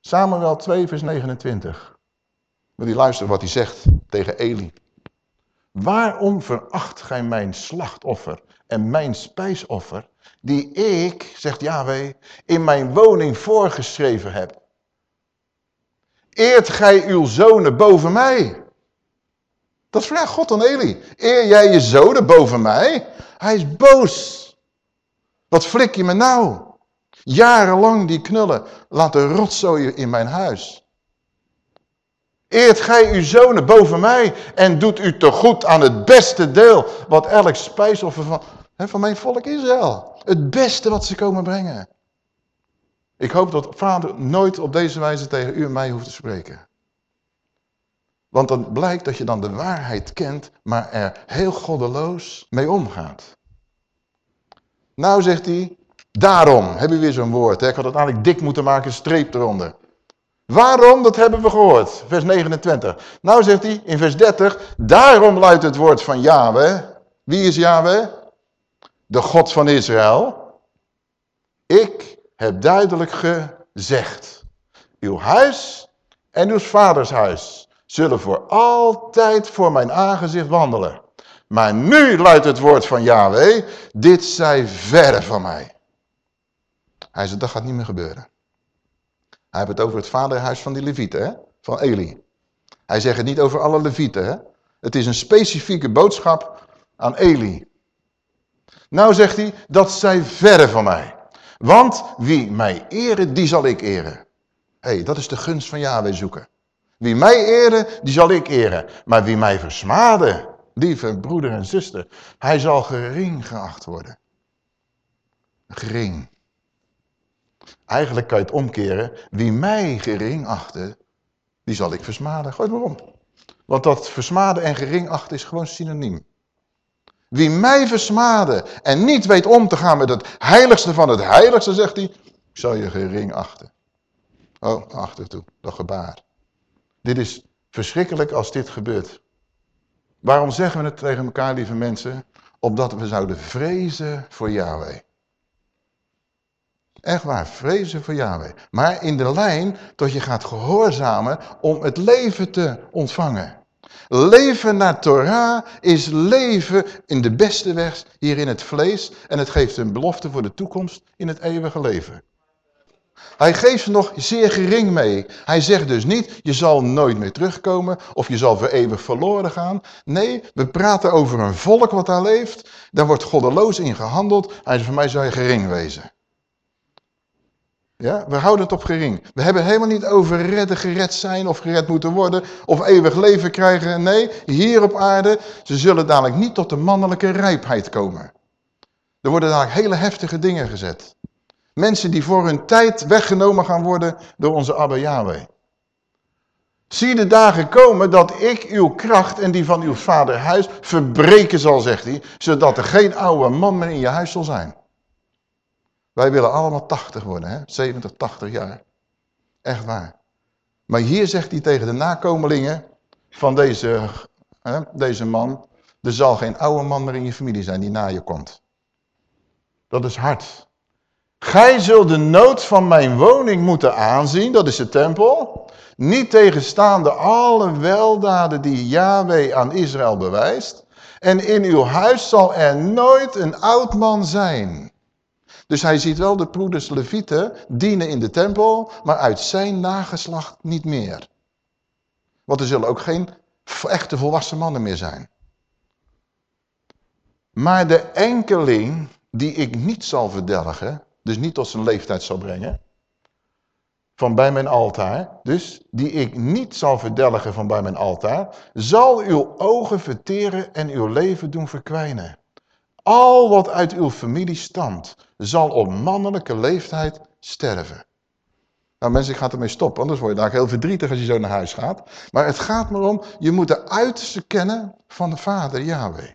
Samuel 2, vers 29. Moet je luisteren wat hij zegt tegen Eli. Waarom veracht gij mijn slachtoffer en mijn spijsoffer, die ik, zegt Yahweh, in mijn woning voorgeschreven heb? Eert gij uw zonen boven mij? Dat vraagt God aan Eli. Eer jij je zonen boven mij? Hij is boos. Wat flik je me nou? Jarenlang die knullen laten rotzooien in mijn huis. Eert gij uw zonen boven mij en doet u te goed aan het beste deel wat elk spijsoffer van, van mijn volk Israël. Het beste wat ze komen brengen. Ik hoop dat vader nooit op deze wijze tegen u en mij hoeft te spreken. Want dan blijkt dat je dan de waarheid kent, maar er heel goddeloos mee omgaat. Nou zegt hij, daarom, heb je weer zo'n woord. Hè? Ik had het eigenlijk dik moeten maken, streep eronder. Waarom, dat hebben we gehoord. Vers 29. Nou zegt hij in vers 30, daarom luidt het woord van Yahweh. Wie is Yahweh? De God van Israël. Ik heb duidelijk gezegd, uw huis en uw vaders huis zullen voor altijd voor mijn aangezicht wandelen. Maar nu luidt het woord van Yahweh, dit zij verre van mij. Hij zegt, dat gaat niet meer gebeuren. Hij heeft het over het vaderhuis van die levieten, van Eli. Hij zegt het niet over alle levieten. Het is een specifieke boodschap aan Eli. Nou zegt hij, dat zij verre van mij. Want wie mij eren, die zal ik eren. Hé, hey, dat is de gunst van Yahweh zoeken. Wie mij eren, die zal ik eren. Maar wie mij versmaden, lieve broeder en zuster, hij zal gering geacht worden. Gering. Eigenlijk kan je het omkeren. Wie mij gering achten, die zal ik versmaden. Gooi het maar om. Want dat versmaden en gering achten is gewoon synoniem. Wie mij versmaden en niet weet om te gaan met het heiligste van het heiligste, zegt hij, zal je gering achten. Oh, achter toe, dat gebaar. Dit is verschrikkelijk als dit gebeurt. Waarom zeggen we het tegen elkaar, lieve mensen? Opdat we zouden vrezen voor Yahweh. Echt waar, vrezen voor Yahweh. Maar in de lijn dat je gaat gehoorzamen om het leven te ontvangen. Leven naar Torah is leven in de beste weg hier in het vlees. En het geeft een belofte voor de toekomst in het eeuwige leven. Hij geeft ze nog zeer gering mee. Hij zegt dus niet, je zal nooit meer terugkomen of je zal voor eeuwig verloren gaan. Nee, we praten over een volk wat daar leeft. Daar wordt goddeloos in gehandeld. Hij zegt, voor mij zou gering wezen. Ja, we houden het op gering. We hebben helemaal niet over redden, gered zijn of gered moeten worden of eeuwig leven krijgen. Nee, hier op aarde, ze zullen dadelijk niet tot de mannelijke rijpheid komen. Er worden dadelijk hele heftige dingen gezet. Mensen die voor hun tijd weggenomen gaan worden door onze Abba Yahweh. Zie de dagen komen dat ik uw kracht en die van uw vader huis verbreken zal, zegt hij, zodat er geen oude man meer in je huis zal zijn. Wij willen allemaal 80 worden, hè? 70, 80 jaar. Echt waar. Maar hier zegt hij tegen de nakomelingen van deze, hè, deze man, er zal geen oude man meer in je familie zijn die na je komt. Dat is hard. Gij zult de nood van mijn woning moeten aanzien, dat is de tempel. Niet tegenstaande alle weldaden die Yahweh aan Israël bewijst. En in uw huis zal er nooit een oud man zijn. Dus hij ziet wel de broeders Levieten dienen in de tempel, maar uit zijn nageslacht niet meer. Want er zullen ook geen echte volwassen mannen meer zijn. Maar de enkeling die ik niet zal verdelgen, dus niet tot zijn leeftijd zal brengen, van bij mijn altaar, dus die ik niet zal verdelgen van bij mijn altaar, zal uw ogen verteren en uw leven doen verkwijnen. Al wat uit uw familie stamt, zal op mannelijke leeftijd sterven. Nou mensen, ik ga ermee stoppen, anders word je daar heel verdrietig als je zo naar huis gaat. Maar het gaat maar om, je moet de uiterste kennen van de vader Yahweh.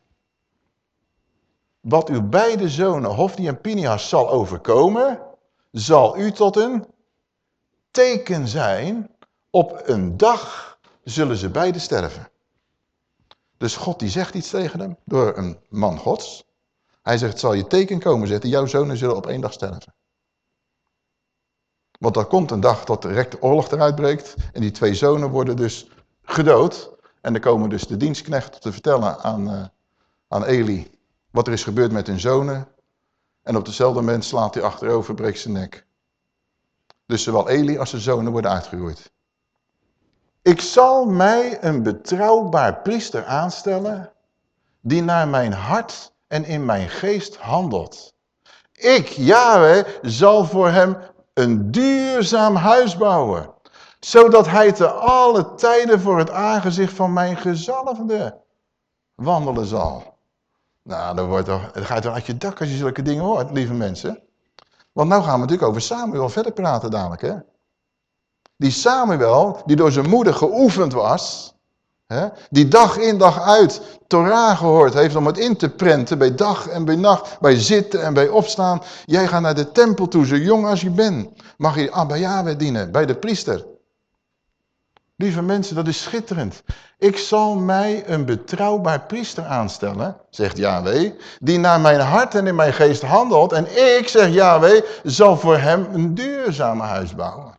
Wat uw beide zonen, Hofni en Pinias, zal overkomen, zal u tot een teken zijn. Op een dag zullen ze beide sterven. Dus God die zegt iets tegen hem, door een man gods. Hij zegt, het zal je teken komen zetten, jouw zonen zullen op één dag sterven. Want er komt een dag dat direct oorlog eruit breekt en die twee zonen worden dus gedood. En dan komen dus de dienstknechten te vertellen aan, uh, aan Eli wat er is gebeurd met hun zonen. En op dezelfde moment slaat hij achterover, breekt zijn nek. Dus zowel Eli als zijn zonen worden uitgeroeid. Ik zal mij een betrouwbaar priester aanstellen die naar mijn hart en in mijn geest handelt. Ik, Yahweh, zal voor hem een duurzaam huis bouwen, zodat hij te alle tijden voor het aangezicht van mijn gezalfde wandelen zal. Nou, dan, wordt toch, dan ga je toch uit je dak als je zulke dingen hoort, lieve mensen. Want nou gaan we natuurlijk over Samuel verder praten dadelijk, hè. Die Samuel, die door zijn moeder geoefend was, die dag in dag uit Torah gehoord heeft om het in te prenten bij dag en bij nacht, bij zitten en bij opstaan. Jij gaat naar de tempel toe, zo jong als je bent. Mag je Abba Yahweh dienen, bij de priester. Lieve mensen, dat is schitterend. Ik zal mij een betrouwbaar priester aanstellen, zegt Yahweh, die naar mijn hart en in mijn geest handelt. En ik, zegt Yahweh, zal voor hem een duurzame huis bouwen.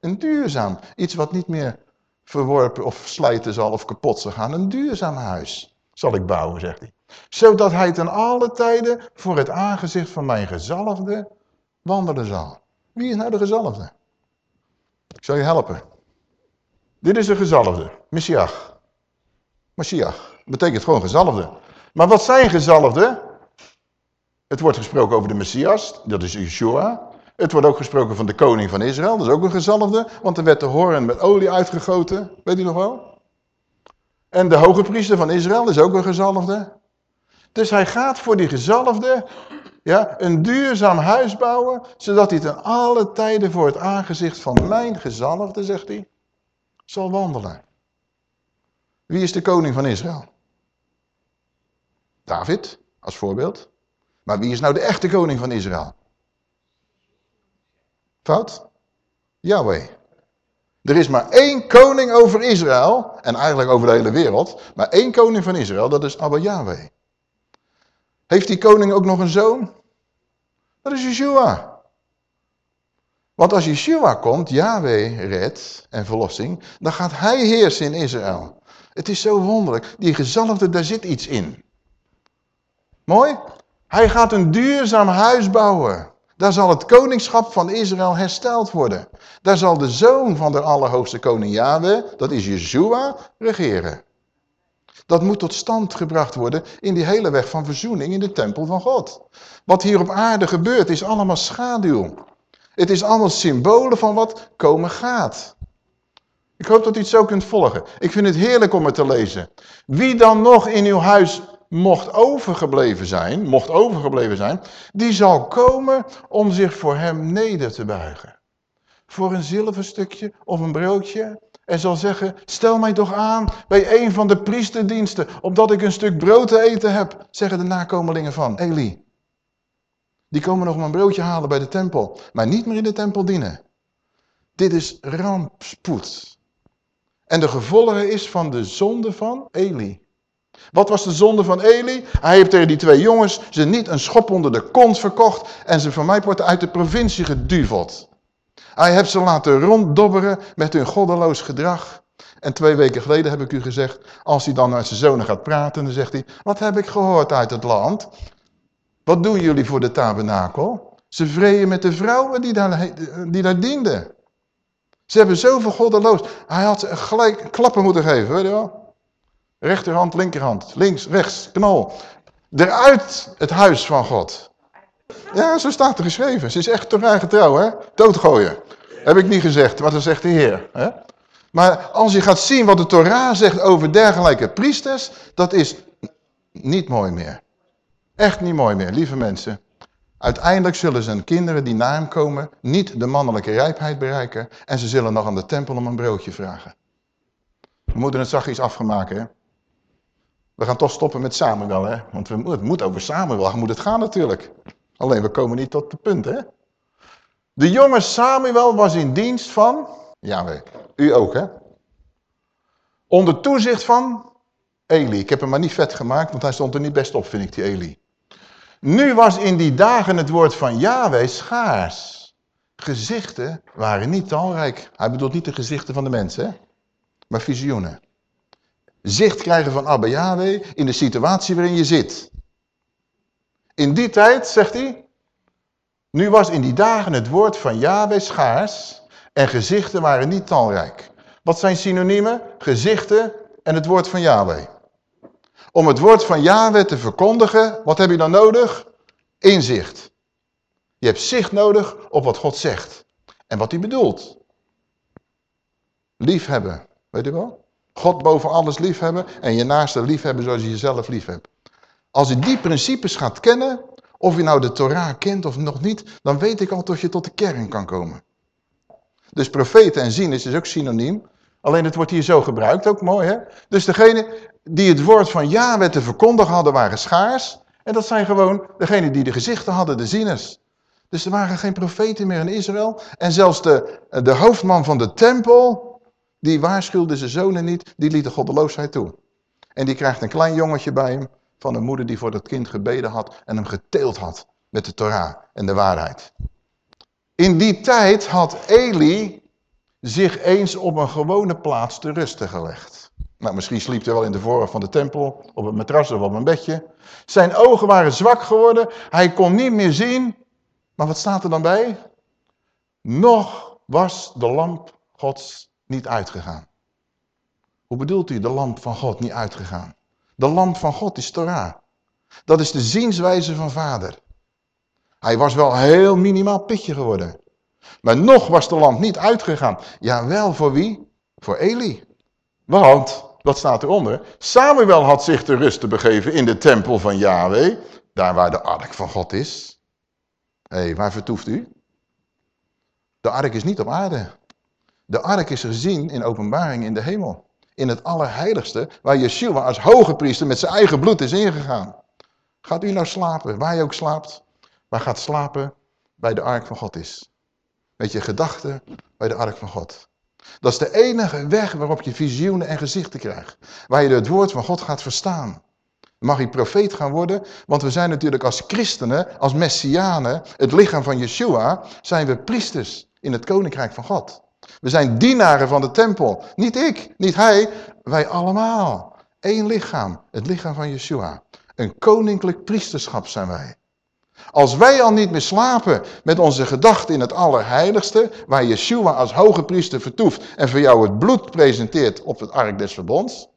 Een duurzaam, iets wat niet meer verworpen of slijten zal of kapot zal gaan. Een duurzaam huis zal ik bouwen, zegt hij. Zodat hij ten alle tijden voor het aangezicht van mijn gezalfde wandelen zal. Wie is nou de gezalfde? Ik zal je helpen. Dit is de gezalfde, Messiach. Messiach, betekent gewoon gezalfde. Maar wat zijn gezalfde? Het wordt gesproken over de Messias, dat is Yeshua. Het wordt ook gesproken van de koning van Israël, dat is ook een gezalfde, want er werd de hoorn met olie uitgegoten, weet u nog wel? En de hoge priester van Israël is ook een gezalfde. Dus hij gaat voor die gezalfde ja, een duurzaam huis bouwen, zodat hij ten alle tijden voor het aangezicht van mijn gezalfde, zegt hij, zal wandelen. Wie is de koning van Israël? David, als voorbeeld. Maar wie is nou de echte koning van Israël? Fout? Yahweh. Er is maar één koning over Israël, en eigenlijk over de hele wereld, maar één koning van Israël, dat is Abba Yahweh. Heeft die koning ook nog een zoon? Dat is Yeshua. Want als Yeshua komt, Yahweh redt en verlossing, dan gaat hij heersen in Israël. Het is zo wonderlijk. Die gezalfde, daar zit iets in. Mooi? Hij gaat een duurzaam huis bouwen. Daar zal het koningschap van Israël hersteld worden. Daar zal de zoon van de allerhoogste koning Yahweh, dat is Yeshua, regeren. Dat moet tot stand gebracht worden in die hele weg van verzoening in de tempel van God. Wat hier op aarde gebeurt is allemaal schaduw. Het is allemaal symbolen van wat komen gaat. Ik hoop dat u het zo kunt volgen. Ik vind het heerlijk om het te lezen. Wie dan nog in uw huis mocht overgebleven zijn, mocht overgebleven zijn, die zal komen om zich voor hem neder te buigen. Voor een zilverstukje of een broodje en zal zeggen, stel mij toch aan bij een van de priesterdiensten, opdat ik een stuk brood te eten heb, zeggen de nakomelingen van Eli. Die komen nog maar een broodje halen bij de tempel, maar niet meer in de tempel dienen. Dit is rampspoed. En de gevolgen is van de zonde van Eli. Wat was de zonde van Eli? Hij heeft tegen die twee jongens ze niet een schop onder de kont verkocht en ze van mij wordt uit de provincie geduveld. Hij heeft ze laten ronddobberen met hun goddeloos gedrag. En twee weken geleden heb ik u gezegd, als hij dan met zijn zonen gaat praten, dan zegt hij, wat heb ik gehoord uit het land? Wat doen jullie voor de tabernakel? Ze vreden met de vrouwen die daar, die daar dienden. Ze hebben zoveel goddeloos. Hij had ze gelijk klappen moeten geven, weet je wel? Rechterhand, linkerhand, links, rechts, knol. Eruit het huis van God. Ja, zo staat er geschreven. Ze is echt Torah getrouw, hè? Doodgooien. Heb ik niet gezegd, wat dan zegt de Heer. Hè? Maar als je gaat zien wat de Torah zegt over dergelijke priesters, dat is niet mooi meer. Echt niet mooi meer, lieve mensen. Uiteindelijk zullen zijn kinderen die na hem komen niet de mannelijke rijpheid bereiken en ze zullen nog aan de tempel om een broodje vragen. We moeten het zachtjes afgemaken, hè. We gaan toch stoppen met Samuel, hè. Want we, het moet over Samuel, moet het gaan natuurlijk. Alleen we komen niet tot het punt, hè. De jonge Samuel was in dienst van, ja, u ook, hè. Onder toezicht van Eli. Ik heb hem maar niet vet gemaakt, want hij stond er niet best op, vind ik, die Eli. Nu was in die dagen het woord van Yahweh schaars. Gezichten waren niet talrijk. Hij bedoelt niet de gezichten van de mensen, maar visioenen. Zicht krijgen van Abba Yahweh in de situatie waarin je zit. In die tijd, zegt hij, nu was in die dagen het woord van Yahweh schaars en gezichten waren niet talrijk. Wat zijn synoniemen? Gezichten en het woord van Yahweh. Om het woord van Yahweh te verkondigen, wat heb je dan nodig? Inzicht. Je hebt zicht nodig op wat God zegt. En wat hij bedoelt. Liefhebben, weet u wel? God boven alles liefhebben en je naaste liefhebben zoals je jezelf lief hebt. Als je die principes gaat kennen, of je nou de Torah kent of nog niet, dan weet ik al dat je tot de kern kan komen. Dus profeten en zien is ook synoniem. Alleen het wordt hier zo gebruikt, ook mooi hè. Dus degene die het woord van Yahweh te verkondigen hadden, waren schaars. En dat zijn gewoon degenen die de gezichten hadden, de zieners. Dus er waren geen profeten meer in Israël. En zelfs de, de hoofdman van de tempel, die waarschuwde zijn zonen niet, die liet de goddeloosheid toe. En die krijgt een klein jongetje bij hem, van een moeder die voor dat kind gebeden had en hem geteeld had met de Torah en de waarheid. In die tijd had Eli zich eens op een gewone plaats te rusten gelegd. Nou, misschien sliep hij wel in de voorhof van de tempel, op een matras of op een bedje. Zijn ogen waren zwak geworden, hij kon niet meer zien. Maar wat staat er dan bij? Nog was de lamp Gods niet uitgegaan. Hoe bedoelt u de lamp van God niet uitgegaan? De lamp van God is Torah. Dat is de zienswijze van vader. Hij was wel heel minimaal pitje geworden. Maar nog was de lamp niet uitgegaan. Ja, wel voor wie? Voor Eli. Want, wat staat eronder? Samuel had zich te rusten begeven in de tempel van Yahweh. Daar waar de ark van God is. Hé, hey, waar vertoeft u? De ark is niet op aarde. De ark is gezien in openbaring in de hemel. In het allerheiligste, waar Yeshua als hoge priester met zijn eigen bloed is ingegaan. Gaat u nou slapen, waar je ook slaapt. Maar gaat slapen bij de ark van God is. Met je gedachten bij de ark van God. Dat is de enige weg waarop je visioenen en gezichten krijgt. Waar je het woord van God gaat verstaan. Mag je profeet gaan worden? Want we zijn natuurlijk als christenen, als messianen, het lichaam van Yeshua, zijn we priesters in het koninkrijk van God. We zijn dienaren van de tempel. Niet ik, niet hij, wij allemaal. Eén lichaam, het lichaam van Yeshua. Een koninklijk priesterschap zijn wij. Als wij al niet meer slapen met onze gedachten in het allerheiligste, waar Yeshua als hoge priester vertoeft en voor jou het bloed presenteert op het ark des verbonds,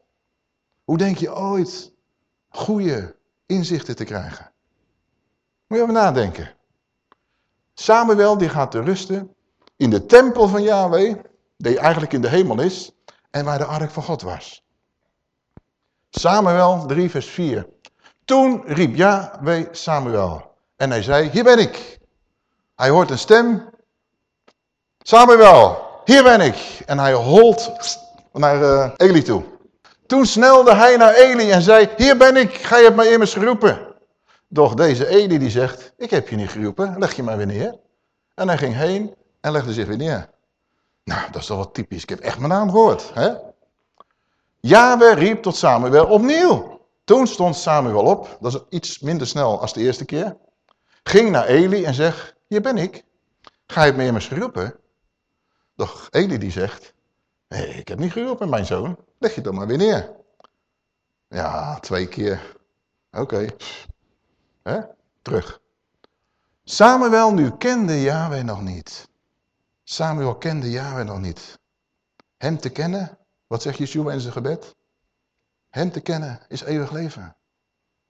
hoe denk je ooit goede inzichten te krijgen? Moet je over nadenken. Samuel die gaat te rusten in de tempel van Yahweh, die eigenlijk in de hemel is, en waar de ark van God was. Samuel 3 vers 4. Toen riep Yahweh Samuel en hij zei, hier ben ik. Hij hoort een stem. Samuel, hier ben ik. En hij holt naar uh, Eli toe. Toen snelde hij naar Eli en zei, hier ben ik, gij hebt mij immers geroepen. Doch deze Eli die zegt, ik heb je niet geroepen, leg je maar weer neer. En hij ging heen en legde zich weer neer. Nou, dat is toch wel typisch. Ik heb echt mijn naam gehoord. Hè? Yahweh riep tot Samuel opnieuw. Toen stond Samuel op, dat is iets minder snel als de eerste keer. Ging naar Eli en zegt, hier ben ik. Ga je me immers geroepen? Doch Eli die zegt, nee, ik heb niet geroepen mijn zoon. Leg je dan maar weer neer. Ja, twee keer. Oké. Terug. Samuel nu kende Yahweh nog niet. Samuel kende Yahweh nog niet. Hem te kennen, wat zegt Yeshua in zijn gebed? Hem te kennen is eeuwig leven.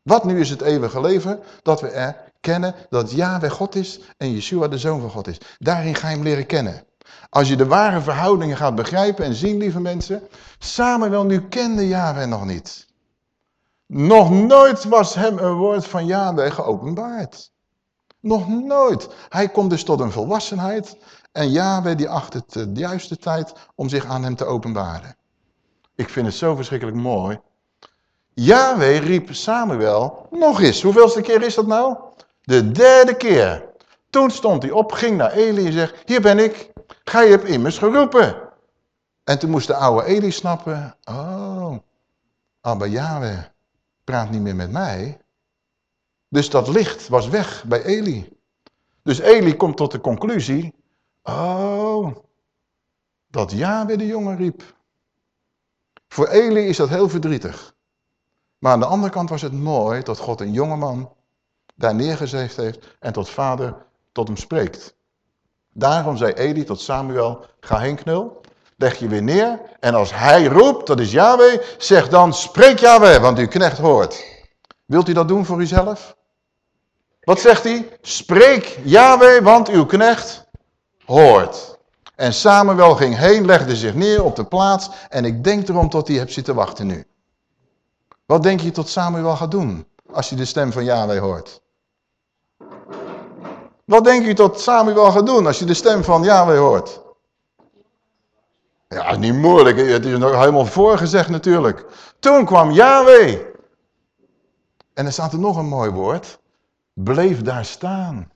Wat nu is het eeuwige leven? Dat we erkennen dat Yahweh God is en Yeshua de Zoon van God is. Daarin ga je hem leren kennen. Als je de ware verhoudingen gaat begrijpen en zien, lieve mensen. Samuel nu kende Yahweh nog niet. Nog nooit was hem een woord van Yahweh geopenbaard. Nog nooit. Hij komt dus tot een volwassenheid en Yahweh die acht het de juiste tijd om zich aan hem te openbaren. Ik vind het zo verschrikkelijk mooi. Yahweh riep Samuel nog eens. Hoeveelste keer is dat nou? De derde keer. Toen stond hij op, ging naar Eli en zegt, hier ben ik. Gij hebt immers geroepen. En toen moest de oude Eli snappen, oh, Abba Yahweh praat niet meer met mij. Dus dat licht was weg bij Eli. Dus Eli komt tot de conclusie, Oh, dat Yahweh de jongen riep. Voor Eli is dat heel verdrietig. Maar aan de andere kant was het mooi dat God een jongeman daar neergezet heeft en tot vader tot hem spreekt. Daarom zei Eli tot Samuel, ga heen knul, leg je weer neer. En als hij roept, dat is Yahweh, zeg dan, spreek Yahweh, want uw knecht hoort. Wilt u dat doen voor uzelf? Wat zegt hij? Spreek Yahweh, want uw knecht hoort. En Samuel ging heen, legde zich neer op de plaats en ik denk erom tot hij hebt zitten wachten nu. Wat denk je tot Samuel gaat doen als je de stem van Yahweh hoort? Wat denk je tot Samuel gaat doen als je de stem van Yahweh hoort? Ja, niet moeilijk. Het is nog helemaal voorgezegd natuurlijk. Toen kwam Yahweh. En er staat er nog een mooi woord. Bleef daar staan.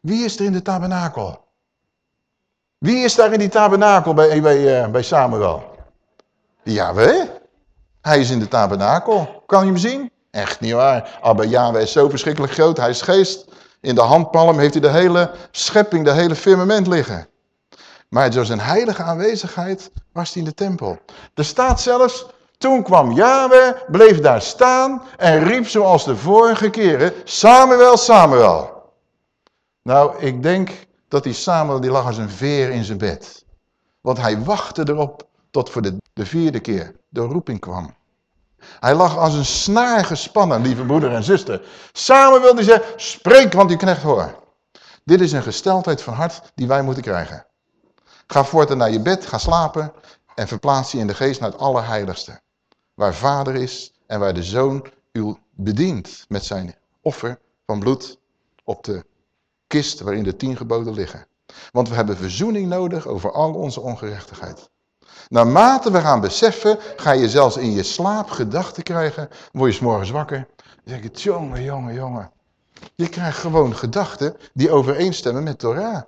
Wie is er in de tabernakel? Wie is daar in die tabernakel bij, bij, uh, bij Samuel? Yahweh. Hij is in de tabernakel. Kan je hem zien? Echt niet waar. Maar Yahweh is zo verschrikkelijk groot. Hij is geest. In de handpalm heeft hij de hele schepping, de hele firmament liggen. Maar door zijn heilige aanwezigheid was hij in de tempel. Er staat zelfs, toen kwam Yahweh, bleef daar staan en riep zoals de vorige keren, Samuel, Samuel. Nou, ik denk dat die Samuel, die lag als een veer in zijn bed. Want hij wachtte erop tot voor de, de vierde keer de roeping kwam. Hij lag als een snaar gespannen, lieve broeder en zuster. Samen wil hij zeggen, spreek, want uw knecht hoor. Dit is een gesteldheid van hart die wij moeten krijgen. Ga voortaan naar je bed, ga slapen en verplaats je in de geest naar het Allerheiligste. Waar vader is en waar de zoon u bedient met zijn offer van bloed op de kist waarin de tien geboden liggen. Want we hebben verzoening nodig over al onze ongerechtigheid. Naarmate we gaan beseffen, ga je zelfs in je slaap gedachten krijgen. Word je s morgens wakker. Dan zeg je, jongen, jongen, jongen. Je krijgt gewoon gedachten die overeenstemmen met Torah.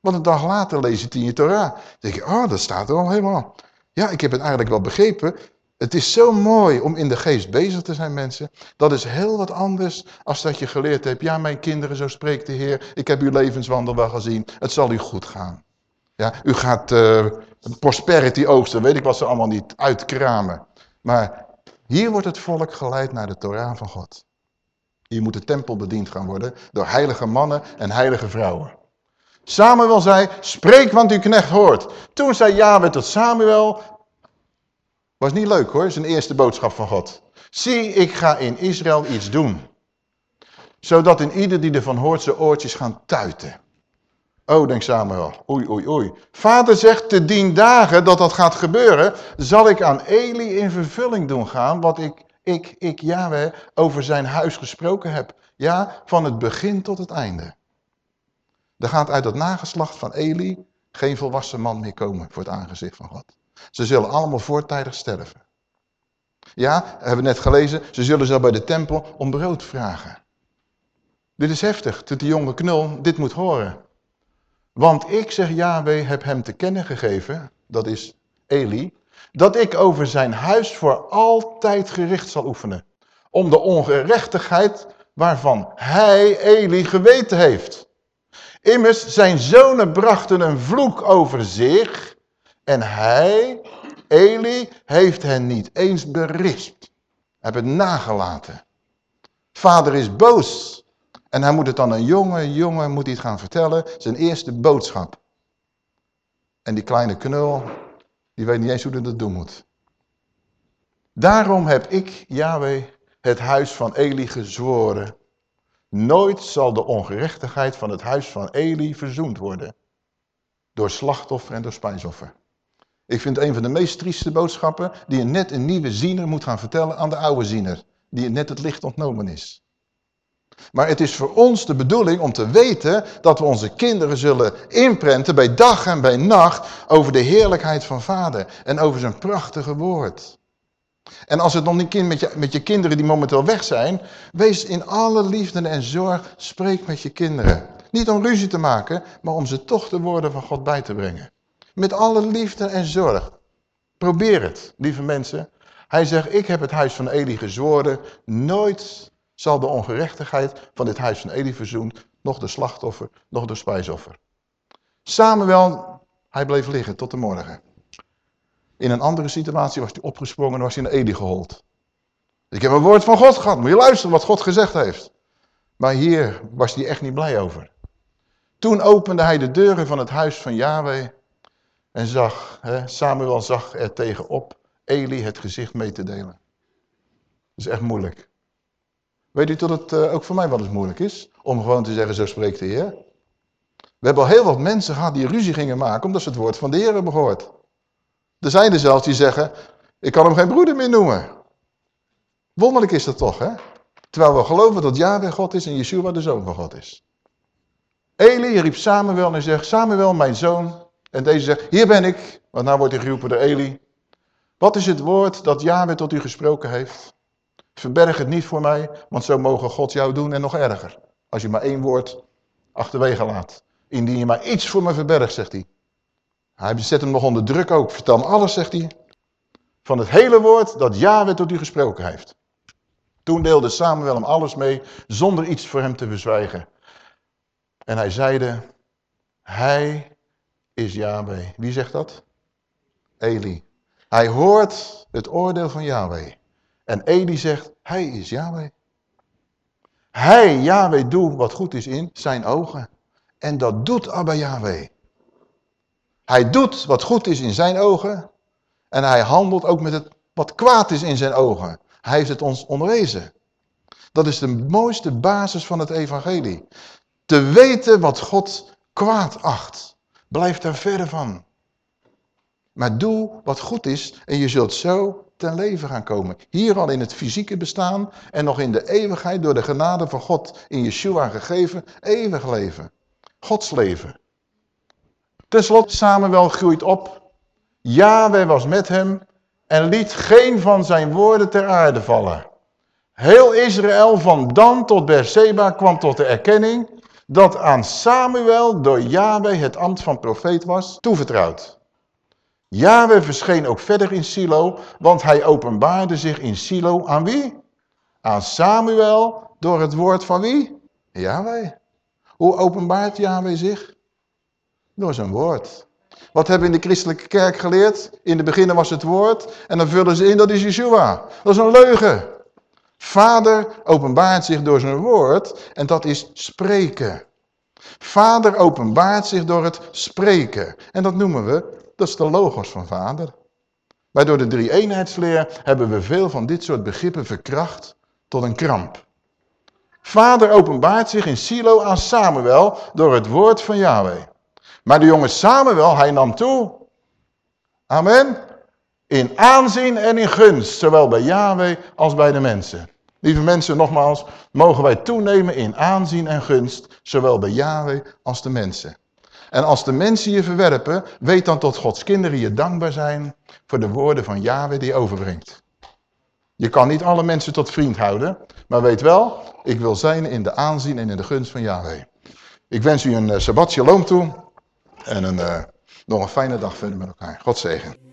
Want een dag later lees je in je Torah. Dan denk je, oh, dat staat er al helemaal. Ja, ik heb het eigenlijk wel begrepen. Het is zo mooi om in de geest bezig te zijn, mensen. Dat is heel wat anders als dat je geleerd hebt. Ja, mijn kinderen, zo spreekt de Heer. Ik heb uw levenswandel wel gezien. Het zal u goed gaan. Ja, u gaat uh, prosperity oogsten. Weet ik wat ze allemaal niet uitkramen. Maar hier wordt het volk geleid naar de Torah van God. Hier moet de tempel bediend gaan worden door heilige mannen en heilige vrouwen. Samuel zei, spreek want uw knecht hoort. Toen zei Yahweh tot Samuel, was niet leuk hoor, zijn eerste boodschap van God. Zie, ik ga in Israël iets doen. Zodat in ieder die ervan hoort zijn oortjes gaan tuiten. Oh, denkt Samuel, oei, oei, oei. Vader zegt, te dien dagen dat dat gaat gebeuren, zal ik aan Eli in vervulling doen gaan, wat ik, ik, ik, Yahweh, over zijn huis gesproken heb. Ja, van het begin tot het einde. Er gaat uit het nageslacht van Eli geen volwassen man meer komen voor het aangezicht van God. Ze zullen allemaal voortijdig sterven. Ja, hebben we net gelezen, ze zullen zo bij de tempel om brood vragen. Dit is heftig, dat die jonge knul dit moet horen. Want ik, zeg Yahweh, heb hem te kennen gegeven, dat is Eli, dat ik over zijn huis voor altijd gericht zal oefenen. Om de ongerechtigheid waarvan hij, Eli, geweten heeft. Immers, zijn zonen brachten een vloek over zich en hij, Eli, heeft hen niet eens berispt. Heb het nagelaten. Vader is boos. En hij moet het dan een jonge jongen moet hij het gaan vertellen. Zijn eerste boodschap. En die kleine knul, die weet niet eens hoe hij dat doen moet. Daarom heb ik, Yahweh, het huis van Eli gezworen. Nooit zal de ongerechtigheid van het huis van Eli verzoend worden. Door slachtoffer en door spijsoffer. Ik vind een van de meest trieste boodschappen die je net een nieuwe ziener moet gaan vertellen aan de oude ziener. Die net het licht ontnomen is. Maar het is voor ons de bedoeling om te weten dat we onze kinderen zullen inprenten bij dag en bij nacht over de heerlijkheid van vader en over zijn prachtige woord. En als het nog niet kind met je, met je kinderen die momenteel weg zijn, wees in alle liefde en zorg, spreek met je kinderen. Niet om ruzie te maken, maar om ze toch de woorden van God bij te brengen. Met alle liefde en zorg. Probeer het, lieve mensen. Hij zegt, ik heb het huis van Eli gezworen. Nooit zal de ongerechtigheid van dit huis van Eli verzoend. Nog de slachtoffer, nog de spijsoffer. Samuel, hij bleef liggen tot de morgen. In een andere situatie was hij opgesprongen en was hij naar Eli gehold. Ik heb een woord van God gehad. Moet je luisteren wat God gezegd heeft. Maar hier was hij echt niet blij over. Toen opende hij de deuren van het huis van Yahweh en zag, hè, Samuel zag er tegenop Eli het gezicht mee te delen. Dat is echt moeilijk. Weet u dat het uh, ook voor mij wel eens moeilijk is? Om gewoon te zeggen, zo spreekt de Heer. We hebben al heel wat mensen gehad die ruzie gingen maken omdat ze het woord van de Heer hebben gehoord. Er zijn er zelfs die zeggen, ik kan hem geen broeder meer noemen. Wonderlijk is dat toch, hè? Terwijl we geloven dat Yahweh God is en Yeshua de Zoon van God is. Eli riep Samuel en zegt, Samuel, mijn zoon, en deze zegt, hier ben ik. Want nou wordt hij geroepen door Eli. Wat is het woord dat Yahweh tot u gesproken heeft? Verberg het niet voor mij, want zo mogen God jou doen en nog erger. Als je maar één woord achterwege laat. Indien je maar iets voor me verbergt, zegt hij. Hij zet hem nog onder druk ook. Vertel alles, zegt hij. Van het hele woord dat Yahweh tot u gesproken heeft. Toen deelde Samuel hem alles mee, zonder iets voor hem te verzwijgen. En hij zeide, hij is Yahweh. Wie zegt dat? Eli. Hij hoort het oordeel van Yahweh. En Eli zegt, hij is Yahweh. Hij, Yahweh, doet wat goed is in zijn ogen. En dat doet Abba Yahweh. Hij doet wat goed is in zijn ogen. En hij handelt ook met het wat kwaad is in zijn ogen. Hij heeft het ons onderwezen. Dat is de mooiste basis van het evangelie. Te weten wat God kwaad acht. Blijf daar verre van. Maar doe wat goed is en je zult zo ten leven gaan komen. Hier al in het fysieke bestaan en nog in de eeuwigheid door de genade van God in Yeshua gegeven, eeuwig leven. Gods leven. Ten slotte, Samuel groeit op. Yahweh was met hem en liet geen van zijn woorden ter aarde vallen. Heel Israël van Dan tot Beersheba kwam tot de erkenning dat aan Samuel door Yahweh het ambt van profeet was toevertrouwd. Yahweh verscheen ook verder in Silo, want hij openbaarde zich in Silo aan wie? Aan Samuel door het woord van wie? Yahweh. Hoe openbaart Yahweh zich? Door zijn woord. Wat hebben we in de christelijke kerk geleerd? In de beginnen was het woord en dan vullen ze in, dat is Yeshua. Dat is een leugen. Vader openbaart zich door zijn woord en dat is spreken. Vader openbaart zich door het spreken. En dat noemen we, dat is de logos van vader. Maar door de drie-eenheidsleer hebben we veel van dit soort begrippen verkracht tot een kramp. Vader openbaart zich in Silo aan Samuel door het woord van Yahweh. Maar de jonge Samuel, hij nam toe. Amen. In aanzien en in gunst, zowel bij Yahweh als bij de mensen. Lieve mensen, nogmaals, mogen wij toenemen in aanzien en gunst, zowel bij Yahweh als de mensen. En als de mensen je verwerpen, weet dan tot Gods kinderen je dankbaar zijn voor de woorden van Yahweh die je overbrengt. Je kan niet alle mensen tot vriend houden, maar weet wel, ik wil zijn in de aanzien en in de gunst van Yahweh. Ik wens u een uh, Shabbat Shalom toe en een, uh, nog een fijne dag verder met elkaar. God zegen.